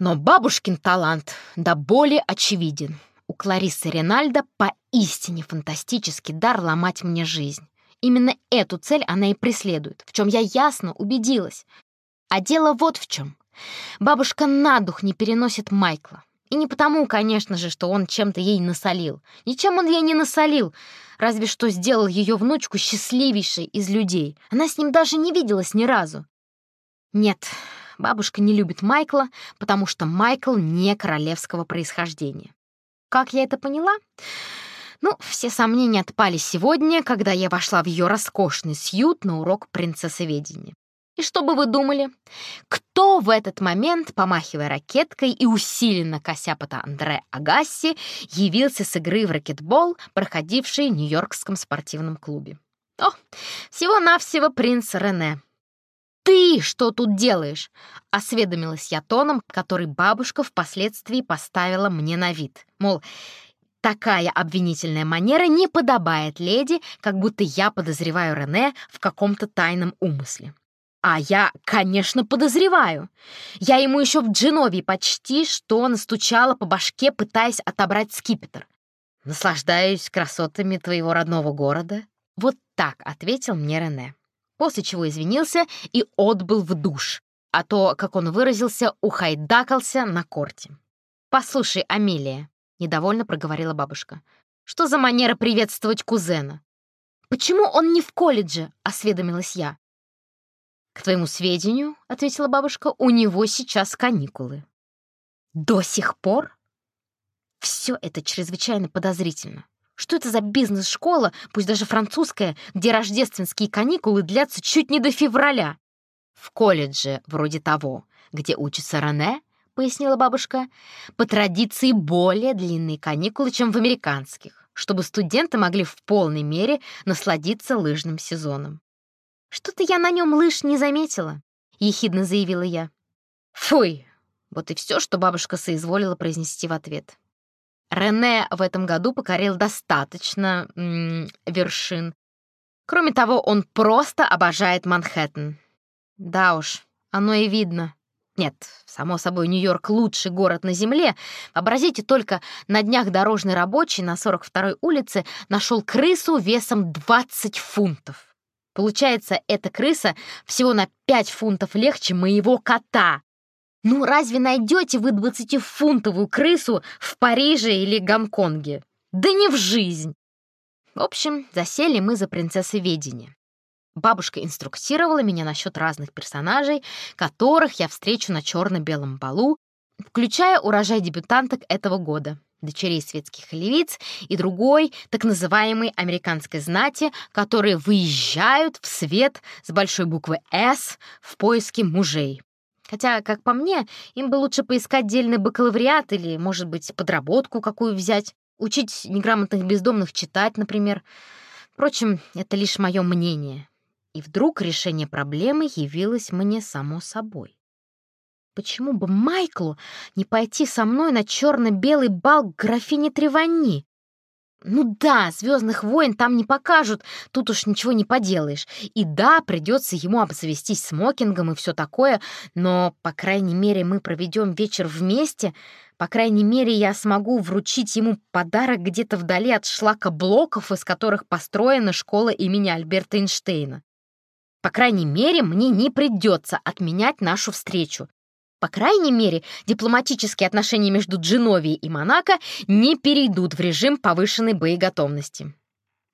Но бабушкин талант да более очевиден. У Кларисы Ренальда поистине фантастический дар ломать мне жизнь. Именно эту цель она и преследует, в чем я ясно убедилась. А дело вот в чем. Бабушка на дух не переносит Майкла. И не потому, конечно же, что он чем-то ей насолил. Ничем он ей не насолил, разве что сделал ее внучку счастливейшей из людей. Она с ним даже не виделась ни разу. Нет, бабушка не любит Майкла, потому что Майкл не королевского происхождения. Как я это поняла? Ну, все сомнения отпали сегодня, когда я вошла в ее роскошный сьют на урок принцессоведения. Что бы вы думали? Кто в этот момент, помахивая ракеткой и усиленно кося по Андре Агасси, явился с игры в ракетбол, проходившей в Нью-Йоркском спортивном клубе? О, всего-навсего принц Рене. «Ты что тут делаешь?» — осведомилась я тоном, который бабушка впоследствии поставила мне на вид. Мол, такая обвинительная манера не подобает леди, как будто я подозреваю Рене в каком-то тайном умысле. А я, конечно, подозреваю. Я ему еще в Дженове почти что настучала по башке, пытаясь отобрать скипетр. Наслаждаюсь красотами твоего родного города. Вот так ответил мне Рене. После чего извинился и отбыл в душ. А то, как он выразился, ухайдакался на корте. «Послушай, Амелия», — недовольно проговорила бабушка, «что за манера приветствовать кузена?» «Почему он не в колледже?» — осведомилась я. «К твоему сведению, — ответила бабушка, — у него сейчас каникулы». «До сих пор?» Все это чрезвычайно подозрительно. Что это за бизнес-школа, пусть даже французская, где рождественские каникулы длятся чуть не до февраля? В колледже вроде того, где учится Рене, пояснила бабушка, по традиции более длинные каникулы, чем в американских, чтобы студенты могли в полной мере насладиться лыжным сезоном. «Что-то я на нем лыж не заметила», — ехидно заявила я. «Фуй!» — вот и все, что бабушка соизволила произнести в ответ. Рене в этом году покорил достаточно м -м, вершин. Кроме того, он просто обожает Манхэттен. Да уж, оно и видно. Нет, само собой, Нью-Йорк — лучший город на Земле. Вообразите только, на днях дорожный рабочий на 42-й улице нашел крысу весом 20 фунтов. Получается, эта крыса всего на 5 фунтов легче моего кота. Ну, разве найдете вы 20-фунтовую крысу в Париже или Гонконге? Да не в жизнь! В общем, засели мы за принцессоведение. Бабушка инструктировала меня насчет разных персонажей, которых я встречу на черно-белом балу, включая урожай дебютанток этого года, дочерей светских львиц и другой, так называемой американской знати, которые выезжают в свет с большой буквы «С» в поиске мужей. Хотя, как по мне, им бы лучше поискать дельный бакалавриат или, может быть, подработку какую взять, учить неграмотных бездомных читать, например. Впрочем, это лишь мое мнение. И вдруг решение проблемы явилось мне само собой. Почему бы Майклу не пойти со мной на черно-белый бал графини Тревани? Ну да, «Звездных войн» там не покажут, тут уж ничего не поделаешь. И да, придется ему обзавестись смокингом и все такое, но, по крайней мере, мы проведем вечер вместе, по крайней мере, я смогу вручить ему подарок где-то вдали от шлака блоков, из которых построена школа имени Альберта Эйнштейна. По крайней мере, мне не придется отменять нашу встречу. По крайней мере, дипломатические отношения между Дженовией и Монако не перейдут в режим повышенной боеготовности.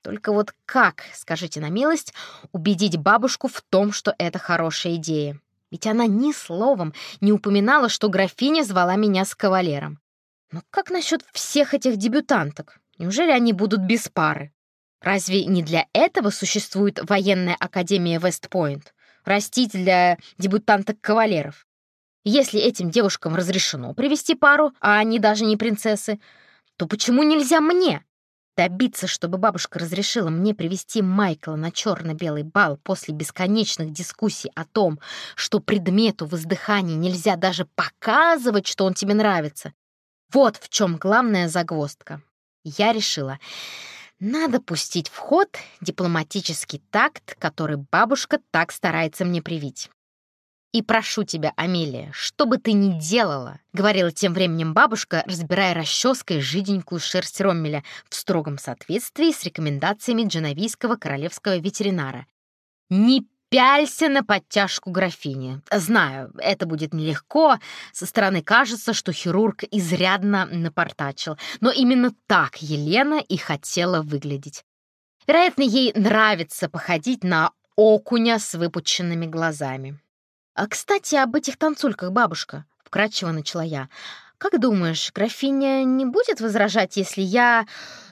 Только вот как, скажите на милость, убедить бабушку в том, что это хорошая идея? Ведь она ни словом не упоминала, что графиня звала меня с кавалером. Но как насчет всех этих дебютанток? Неужели они будут без пары? Разве не для этого существует военная академия Вестпойнт? Растить для дебютанток-кавалеров. Если этим девушкам разрешено привести пару, а они даже не принцессы, то почему нельзя мне? Добиться, чтобы бабушка разрешила мне привести Майкла на черно-белый бал после бесконечных дискуссий о том, что предмету воздыхания нельзя даже показывать, что он тебе нравится. Вот в чем главная загвоздка. Я решила, надо пустить в ход дипломатический такт, который бабушка так старается мне привить. «И прошу тебя, Амелия, что бы ты ни делала», — говорила тем временем бабушка, разбирая расческой жиденькую шерсть Роммеля в строгом соответствии с рекомендациями дженовийского королевского ветеринара. «Не пялься на подтяжку графини. Знаю, это будет нелегко. Со стороны кажется, что хирург изрядно напортачил. Но именно так Елена и хотела выглядеть. Вероятно, ей нравится походить на окуня с выпученными глазами. «А, кстати, об этих танцульках, бабушка», — вкратчиво начала я. «Как думаешь, графиня не будет возражать, если я,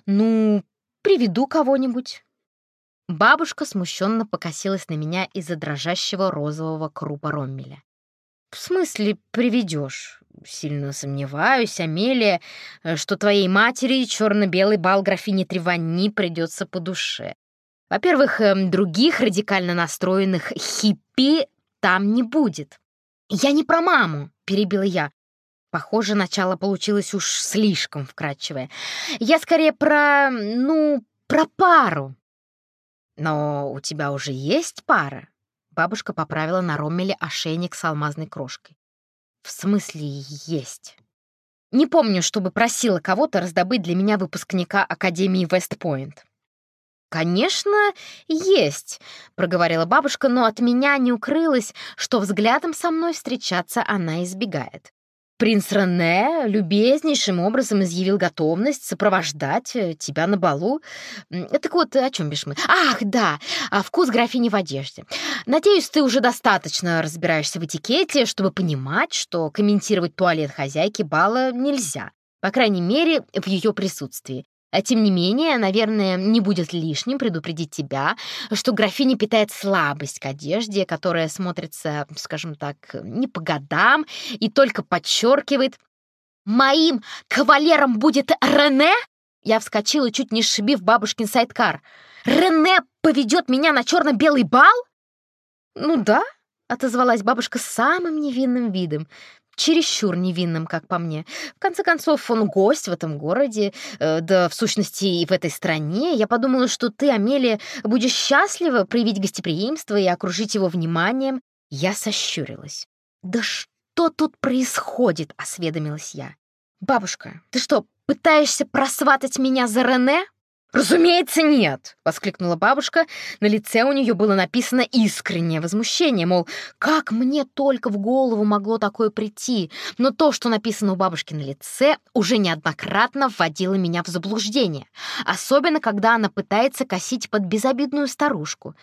ну, приведу кого-нибудь?» Бабушка смущенно покосилась на меня из-за дрожащего розового крупа Роммеля. «В смысле приведешь? Сильно сомневаюсь, Амелия, что твоей матери черно-белый бал графини Тревани придется по душе. Во-первых, эм, других радикально настроенных хиппи там не будет. Я не про маму, перебила я. Похоже, начало получилось уж слишком вкрадчивое. Я скорее про, ну, про пару. «Но у тебя уже есть пара?» Бабушка поправила на Роммеле ошейник с алмазной крошкой. «В смысле есть?» «Не помню, чтобы просила кого-то раздобыть для меня выпускника Академии Вестпойнт». «Конечно, есть», — проговорила бабушка, но от меня не укрылось, что взглядом со мной встречаться она избегает. Принц Рене любезнейшим образом изъявил готовность сопровождать э, тебя на балу. Так вот, о чем бишь мы? Ах, да, а вкус графини в одежде. Надеюсь, ты уже достаточно разбираешься в этикете, чтобы понимать, что комментировать туалет хозяйки бала нельзя. По крайней мере, в ее присутствии. А тем не менее, наверное, не будет лишним предупредить тебя, что графиня питает слабость к одежде, которая смотрится, скажем так, не по годам и только подчеркивает «Моим кавалером будет Рене?» Я вскочила, чуть не сшибив бабушкин сайдкар. «Рене поведет меня на черно-белый бал?» «Ну да», — отозвалась бабушка самым невинным видом чересчур невинным, как по мне. В конце концов, он гость в этом городе, э, да, в сущности, и в этой стране. Я подумала, что ты, Амелия, будешь счастлива проявить гостеприимство и окружить его вниманием. Я сощурилась. «Да что тут происходит?» — осведомилась я. «Бабушка, ты что, пытаешься просватать меня за Рене?» «Разумеется, нет!» — воскликнула бабушка. На лице у нее было написано искреннее возмущение, мол, как мне только в голову могло такое прийти. Но то, что написано у бабушки на лице, уже неоднократно вводило меня в заблуждение. Особенно, когда она пытается косить под безобидную старушку.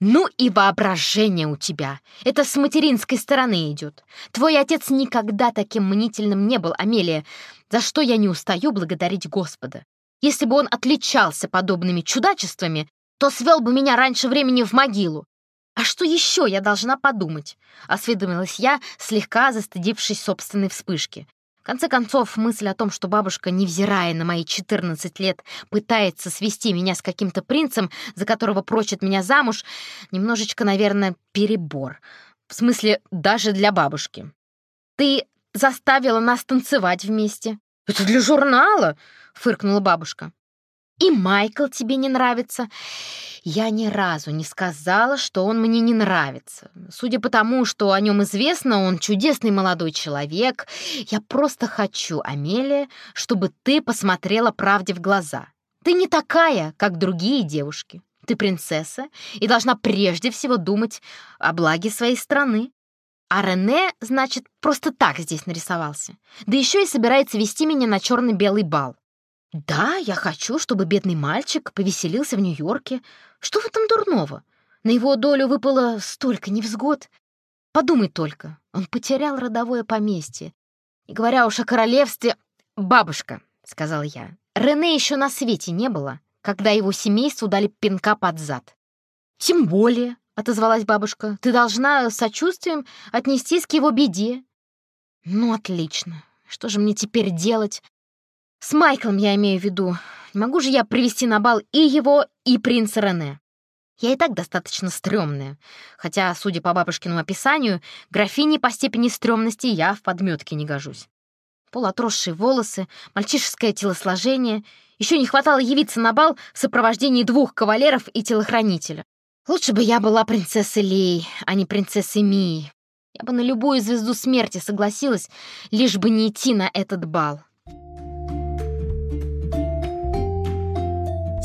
«Ну и воображение у тебя! Это с материнской стороны идет. Твой отец никогда таким мнительным не был, Амелия, за что я не устаю благодарить Господа. Если бы он отличался подобными чудачествами, то свел бы меня раньше времени в могилу. А что еще я должна подумать? Осведомилась я, слегка застыдившись собственной вспышки. В конце концов, мысль о том, что бабушка, невзирая на мои 14 лет, пытается свести меня с каким-то принцем, за которого прочит меня замуж, немножечко, наверное, перебор. В смысле, даже для бабушки. Ты заставила нас танцевать вместе. Это для журнала, — фыркнула бабушка. «И Майкл тебе не нравится?» Я ни разу не сказала, что он мне не нравится. Судя по тому, что о нем известно, он чудесный молодой человек. Я просто хочу, Амелия, чтобы ты посмотрела правде в глаза. Ты не такая, как другие девушки. Ты принцесса и должна прежде всего думать о благе своей страны. А Рене, значит, просто так здесь нарисовался. Да еще и собирается вести меня на черно-белый бал. Да, я хочу, чтобы бедный мальчик повеселился в Нью-Йорке. Что в этом дурного? На его долю выпало столько невзгод. Подумай только, он потерял родовое поместье. И говоря уж о королевстве... «Бабушка», — сказал я, — «Рене еще на свете не было, когда его семейству дали пинка под зад». «Тем более», — отозвалась бабушка, — «ты должна с сочувствием отнестись к его беде». «Ну, отлично. Что же мне теперь делать? С Майклом я имею в виду. Не могу же я привести на бал и его, и принца Рене. Я и так достаточно стрёмная. Хотя, судя по бабушкиному описанию, графини по степени стрёмности я в подметке не гожусь. Полуотросшие волосы, мальчишеское телосложение. Еще не хватало явиться на бал в сопровождении двух кавалеров и телохранителя. Лучше бы я была принцессой Лей, а не принцессой Мии. Я бы на любую звезду смерти согласилась, лишь бы не идти на этот бал.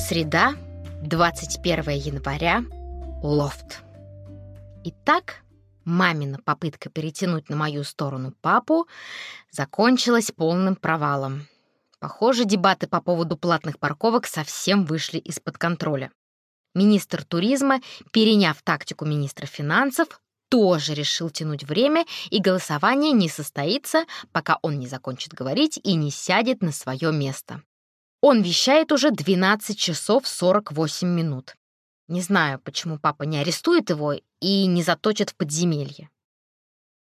Среда, 21 января, лофт. Итак, мамина попытка перетянуть на мою сторону папу закончилась полным провалом. Похоже, дебаты по поводу платных парковок совсем вышли из-под контроля. Министр туризма, переняв тактику министра финансов, тоже решил тянуть время, и голосование не состоится, пока он не закончит говорить и не сядет на свое место. Он вещает уже 12 часов 48 минут. Не знаю, почему папа не арестует его и не заточит в подземелье.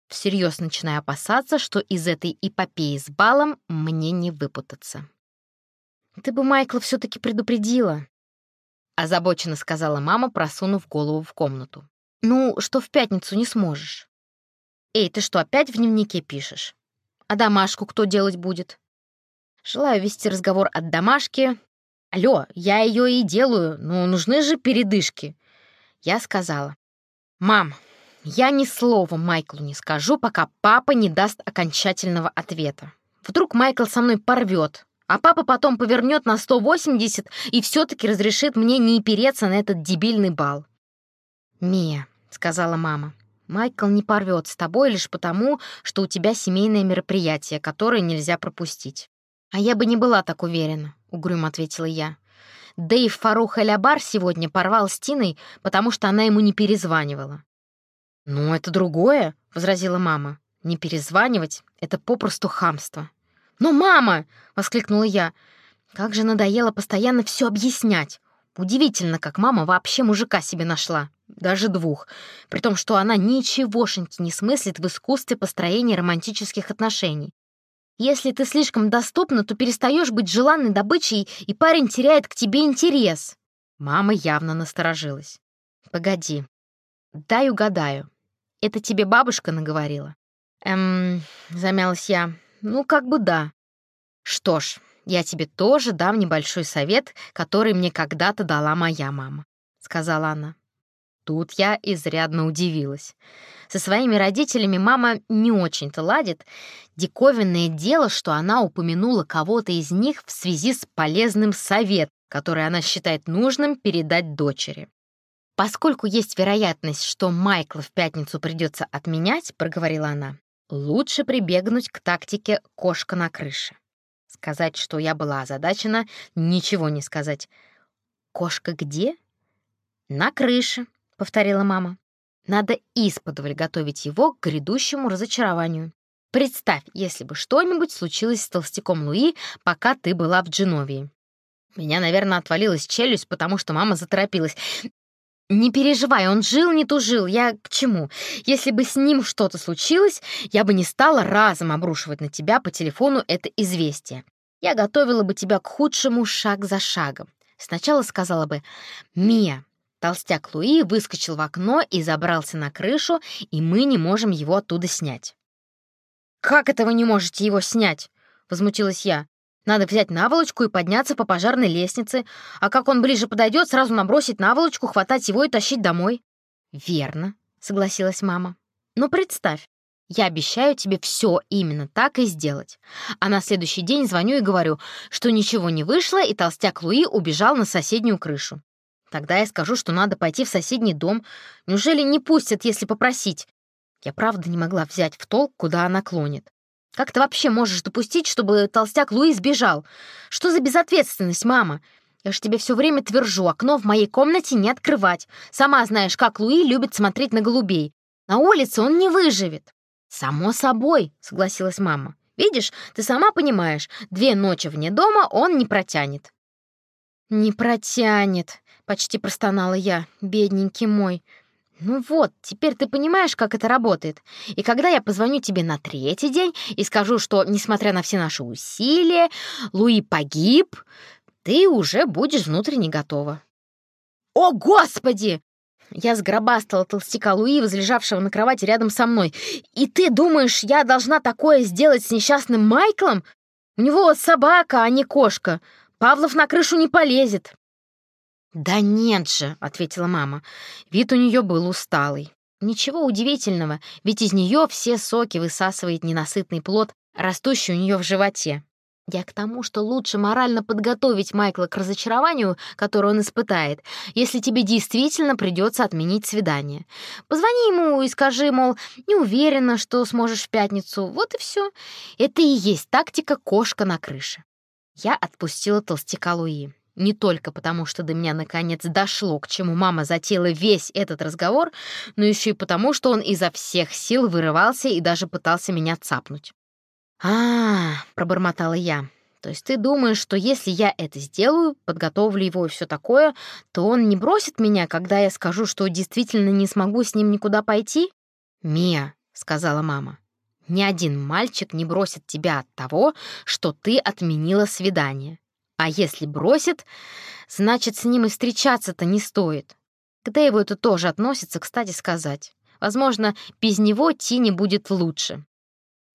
Всерьез начинаю опасаться, что из этой эпопеи с балом мне не выпутаться. «Ты бы Майкла все-таки предупредила», — озабоченно сказала мама, просунув голову в комнату. «Ну, что в пятницу не сможешь». «Эй, ты что, опять в дневнике пишешь? А домашку кто делать будет?» Желаю вести разговор от домашки. Алло, я ее и делаю, но нужны же передышки. Я сказала. Мам, я ни слова Майклу не скажу, пока папа не даст окончательного ответа. Вдруг Майкл со мной порвет, а папа потом повернет на 180 и все-таки разрешит мне не переться на этот дебильный бал. «Мия», — сказала мама, — «Майкл не порвет с тобой лишь потому, что у тебя семейное мероприятие, которое нельзя пропустить. «А я бы не была так уверена», — угрюмо ответила я. Дэйв Фарух Элябар сегодня порвал с Тиной, потому что она ему не перезванивала. «Ну, это другое», — возразила мама. «Не перезванивать — это попросту хамство». «Но мама!» — воскликнула я. «Как же надоело постоянно все объяснять. Удивительно, как мама вообще мужика себе нашла. Даже двух. При том, что она ничегошеньки не смыслит в искусстве построения романтических отношений. Если ты слишком доступна, то перестаешь быть желанной добычей, и парень теряет к тебе интерес». Мама явно насторожилась. «Погоди. Дай угадаю. Это тебе бабушка наговорила?» «Эм...» — замялась я. «Ну, как бы да». «Что ж, я тебе тоже дам небольшой совет, который мне когда-то дала моя мама», — сказала она. Тут я изрядно удивилась. Со своими родителями мама не очень-то ладит. Диковинное дело, что она упомянула кого-то из них в связи с полезным советом, который она считает нужным передать дочери. «Поскольку есть вероятность, что Майкла в пятницу придется отменять», — проговорила она, «лучше прибегнуть к тактике «кошка на крыше». Сказать, что я была озадачена, ничего не сказать. «Кошка где?» «На крыше», — повторила мама. Надо исподволь готовить его к грядущему разочарованию. Представь, если бы что-нибудь случилось с толстяком Луи, пока ты была в Дженовии. Меня, наверное, отвалилась челюсть, потому что мама заторопилась. «Не переживай, он жил, не тужил. Я к чему? Если бы с ним что-то случилось, я бы не стала разом обрушивать на тебя по телефону это известие. Я готовила бы тебя к худшему шаг за шагом. Сначала сказала бы, «Мия, Толстяк Луи выскочил в окно и забрался на крышу, и мы не можем его оттуда снять. «Как это вы не можете его снять?» — возмутилась я. «Надо взять наволочку и подняться по пожарной лестнице, а как он ближе подойдет, сразу набросить наволочку, хватать его и тащить домой». «Верно», — согласилась мама. «Ну, представь, я обещаю тебе все именно так и сделать. А на следующий день звоню и говорю, что ничего не вышло, и толстяк Луи убежал на соседнюю крышу. Тогда я скажу, что надо пойти в соседний дом. Неужели не пустят, если попросить? Я правда не могла взять в толк, куда она клонит. Как ты вообще можешь допустить, чтобы толстяк Луи сбежал? Что за безответственность, мама? Я же тебе все время твержу, окно в моей комнате не открывать. Сама знаешь, как Луи любит смотреть на голубей. На улице он не выживет. Само собой, согласилась мама. Видишь, ты сама понимаешь, две ночи вне дома он не протянет. Не протянет, Почти простонала я. Бедненький мой. Ну вот, теперь ты понимаешь, как это работает. И когда я позвоню тебе на третий день и скажу, что, несмотря на все наши усилия, Луи погиб, ты уже будешь внутренне готова. О, Господи! Я сгробастала толстяка Луи, возлежавшего на кровати рядом со мной. «И ты думаешь, я должна такое сделать с несчастным Майклом? У него собака, а не кошка. Павлов на крышу не полезет». «Да нет же», — ответила мама. Вид у нее был усталый. Ничего удивительного, ведь из нее все соки высасывает ненасытный плод, растущий у нее в животе. Я к тому, что лучше морально подготовить Майкла к разочарованию, которое он испытает, если тебе действительно придется отменить свидание. Позвони ему и скажи, мол, не уверена, что сможешь в пятницу. Вот и все. Это и есть тактика кошка на крыше. Я отпустила толстяка Луи. Не только потому, что до меня наконец дошло, к чему мама затеяла весь этот разговор, но еще и потому, что он изо всех сил вырывался и даже пытался меня цапнуть. а, пробормотала я. «То есть ты думаешь, что если я это сделаю, подготовлю его и все такое, то он не бросит меня, когда я скажу, что действительно не смогу с ним никуда пойти?» «Мия», — сказала мама, — «ни один мальчик не бросит тебя от того, что ты отменила свидание. А если бросит, значит, с ним и встречаться-то не стоит. К Дэйву это тоже относится, кстати сказать. Возможно, без него Тине будет лучше.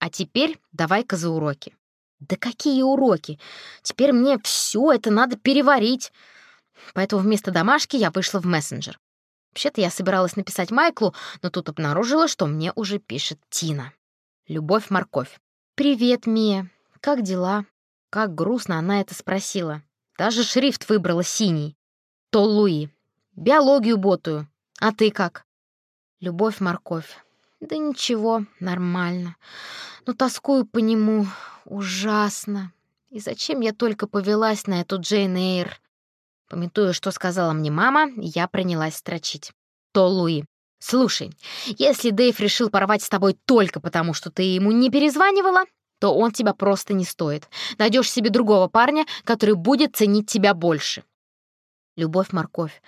А теперь давай-ка за уроки. Да какие уроки? Теперь мне все это надо переварить. Поэтому вместо домашки я вышла в мессенджер. Вообще-то я собиралась написать Майклу, но тут обнаружила, что мне уже пишет Тина. Любовь-морковь. «Привет, Мия. Как дела?» Как грустно она это спросила. Даже шрифт выбрала синий. То Луи. Биологию ботаю. А ты как? Любовь-морковь. Да ничего, нормально. Но тоскую по нему ужасно. И зачем я только повелась на эту Джейн Эйр? Пометуя, что сказала мне мама, я принялась строчить. То Луи. «Слушай, если Дэйв решил порвать с тобой только потому, что ты ему не перезванивала, то он тебя просто не стоит. Найдешь себе другого парня, который будет ценить тебя больше. Любовь-морковь.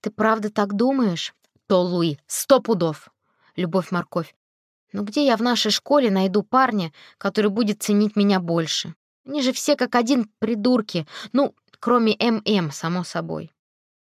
Ты правда так думаешь? То Луи. Сто пудов. Любовь-морковь. Но где я в нашей школе найду парня, который будет ценить меня больше? Они же все как один придурки. Ну, кроме ММ, само собой.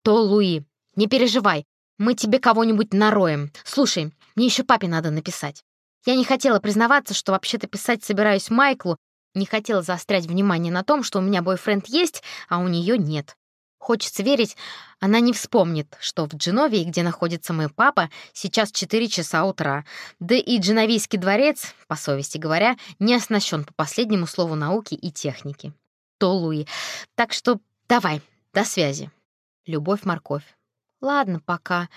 То Луи. Не переживай, мы тебе кого-нибудь нароем. Слушай, мне еще папе надо написать. Я не хотела признаваться, что вообще-то писать собираюсь Майклу, не хотела заострять внимание на том, что у меня бойфренд есть, а у нее нет. Хочется верить, она не вспомнит, что в Дженовии, где находится мой папа, сейчас 4 часа утра. Да и Дженовийский дворец, по совести говоря, не оснащен по последнему слову науки и техники. То Луи. Так что давай, до связи. Любовь-морковь. Ладно, пока.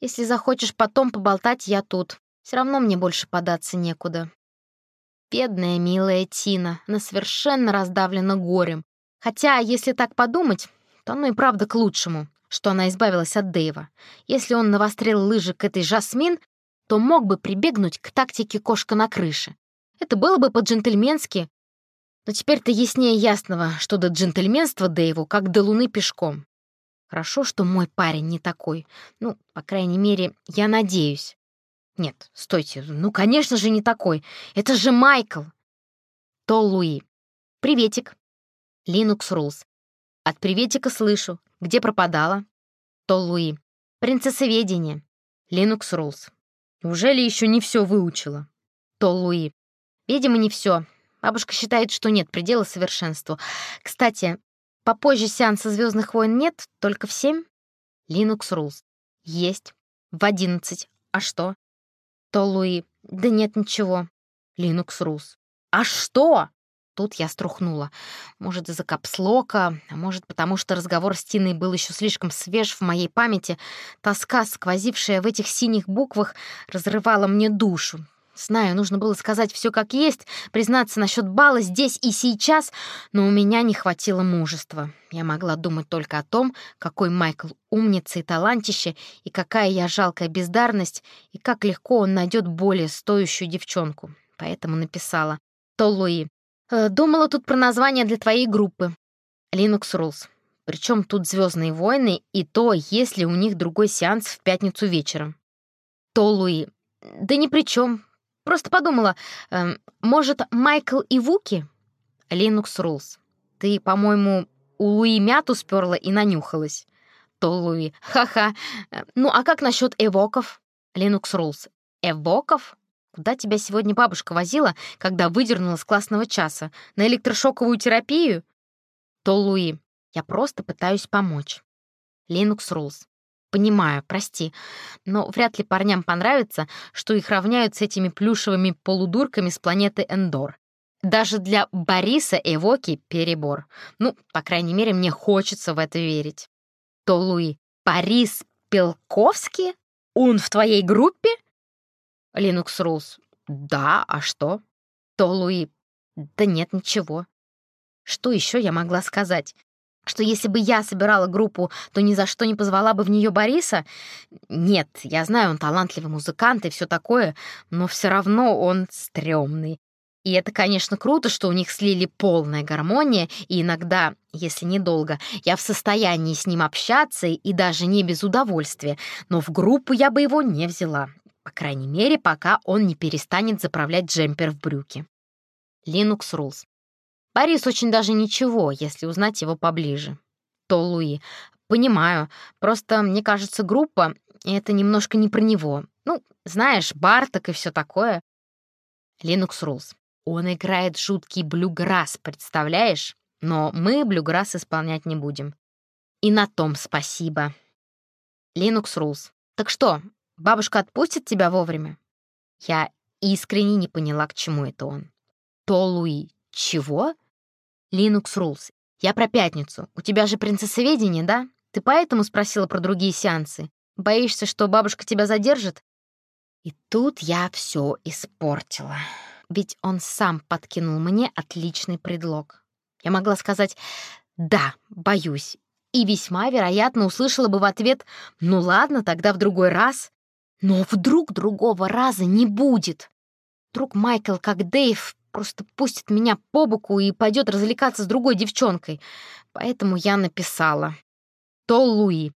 Если захочешь потом поболтать, я тут. Все равно мне больше податься некуда. Бедная, милая Тина, она совершенно раздавлена горем. Хотя, если так подумать, то оно и правда к лучшему, что она избавилась от Дэйва. Если он навострил лыжи к этой Жасмин, то мог бы прибегнуть к тактике кошка на крыше. Это было бы по-джентльменски. Но теперь-то яснее ясного, что до джентльменства Дэйву как до луны пешком. Хорошо, что мой парень не такой. Ну, по крайней мере, я надеюсь. Нет, стойте, ну, конечно же, не такой. Это же Майкл. То Луи. Приветик. Linux Rules. От приветика слышу. Где пропадала? То Луи. Принцессоведение. Linux Rules. Неужели еще не все выучила? То Луи. Видимо, не все. Бабушка считает, что нет предела совершенству. Кстати, попозже сеанса Звездных войн нет, только в семь. Linux Rules. Есть. В одиннадцать. А что? То Луи. Да нет ничего. Linux Rules. А что? Тут я струхнула. Может, из-за капслока, а может, потому что разговор с Тиной был еще слишком свеж в моей памяти. Тоска, сквозившая в этих синих буквах, разрывала мне душу. Знаю, нужно было сказать все как есть, признаться насчет бала здесь и сейчас, но у меня не хватило мужества. Я могла думать только о том, какой Майкл умница и талантище, и какая я жалкая бездарность, и как легко он найдет более стоящую девчонку. Поэтому написала. То Луи, Э, думала тут про название для твоей группы. Linux Rules. Причем тут Звездные войны и то, есть ли у них другой сеанс в пятницу вечером. То Луи. Да ни при чем. Просто подумала, э, может, Майкл и Вуки? Linux Rules. Ты, по-моему, у Луи мяту сперла и нанюхалась. То Луи. Ха-ха. Э, ну, а как насчет эвоков? Linux Rules. Эвоков? Куда тебя сегодня бабушка возила, когда выдернула с классного часа? На электрошоковую терапию? То Луи. Я просто пытаюсь помочь. Linux Rules. Понимаю, прости, но вряд ли парням понравится, что их равняют с этими плюшевыми полудурками с планеты Эндор. Даже для Бориса Эвоки перебор. Ну, по крайней мере, мне хочется в это верить. То Луи. Борис Пелковский? Он в твоей группе? Linux Rules. Да, а что? То Луи. Да нет, ничего. Что еще я могла сказать? Что если бы я собирала группу, то ни за что не позвала бы в нее Бориса? Нет, я знаю, он талантливый музыкант и все такое, но все равно он стрёмный. И это, конечно, круто, что у них слили полная гармония, и иногда, если недолго, я в состоянии с ним общаться и даже не без удовольствия, но в группу я бы его не взяла. По крайней мере, пока он не перестанет заправлять джемпер в брюки. Linux Rules. Борис очень даже ничего, если узнать его поближе. То Луи. Понимаю, просто, мне кажется, группа — это немножко не про него. Ну, знаешь, Барток и все такое. Linux Rules. Он играет жуткий блюграсс, представляешь? Но мы блюграсс исполнять не будем. И на том спасибо. Linux Rules. Так что, Бабушка отпустит тебя вовремя?» Я искренне не поняла, к чему это он. «То, Луи, чего?» «Linux Rules. Я про пятницу. У тебя же принцессоведение, да? Ты поэтому спросила про другие сеансы? Боишься, что бабушка тебя задержит?» И тут я все испортила. Ведь он сам подкинул мне отличный предлог. Я могла сказать «Да, боюсь», и весьма вероятно услышала бы в ответ «Ну ладно, тогда в другой раз». Но вдруг другого раза не будет. Вдруг Майкл, как Дэйв, просто пустит меня по боку и пойдет развлекаться с другой девчонкой. Поэтому я написала. То Луи.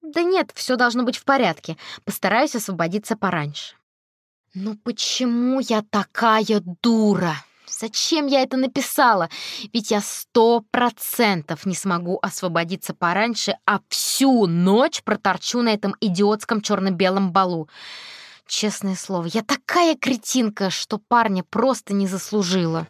Да нет, все должно быть в порядке. Постараюсь освободиться пораньше. Ну почему я такая дура? Зачем я это написала? Ведь я сто процентов не смогу освободиться пораньше, а всю ночь проторчу на этом идиотском черно-белом балу. Честное слово, я такая кретинка, что парня просто не заслужила.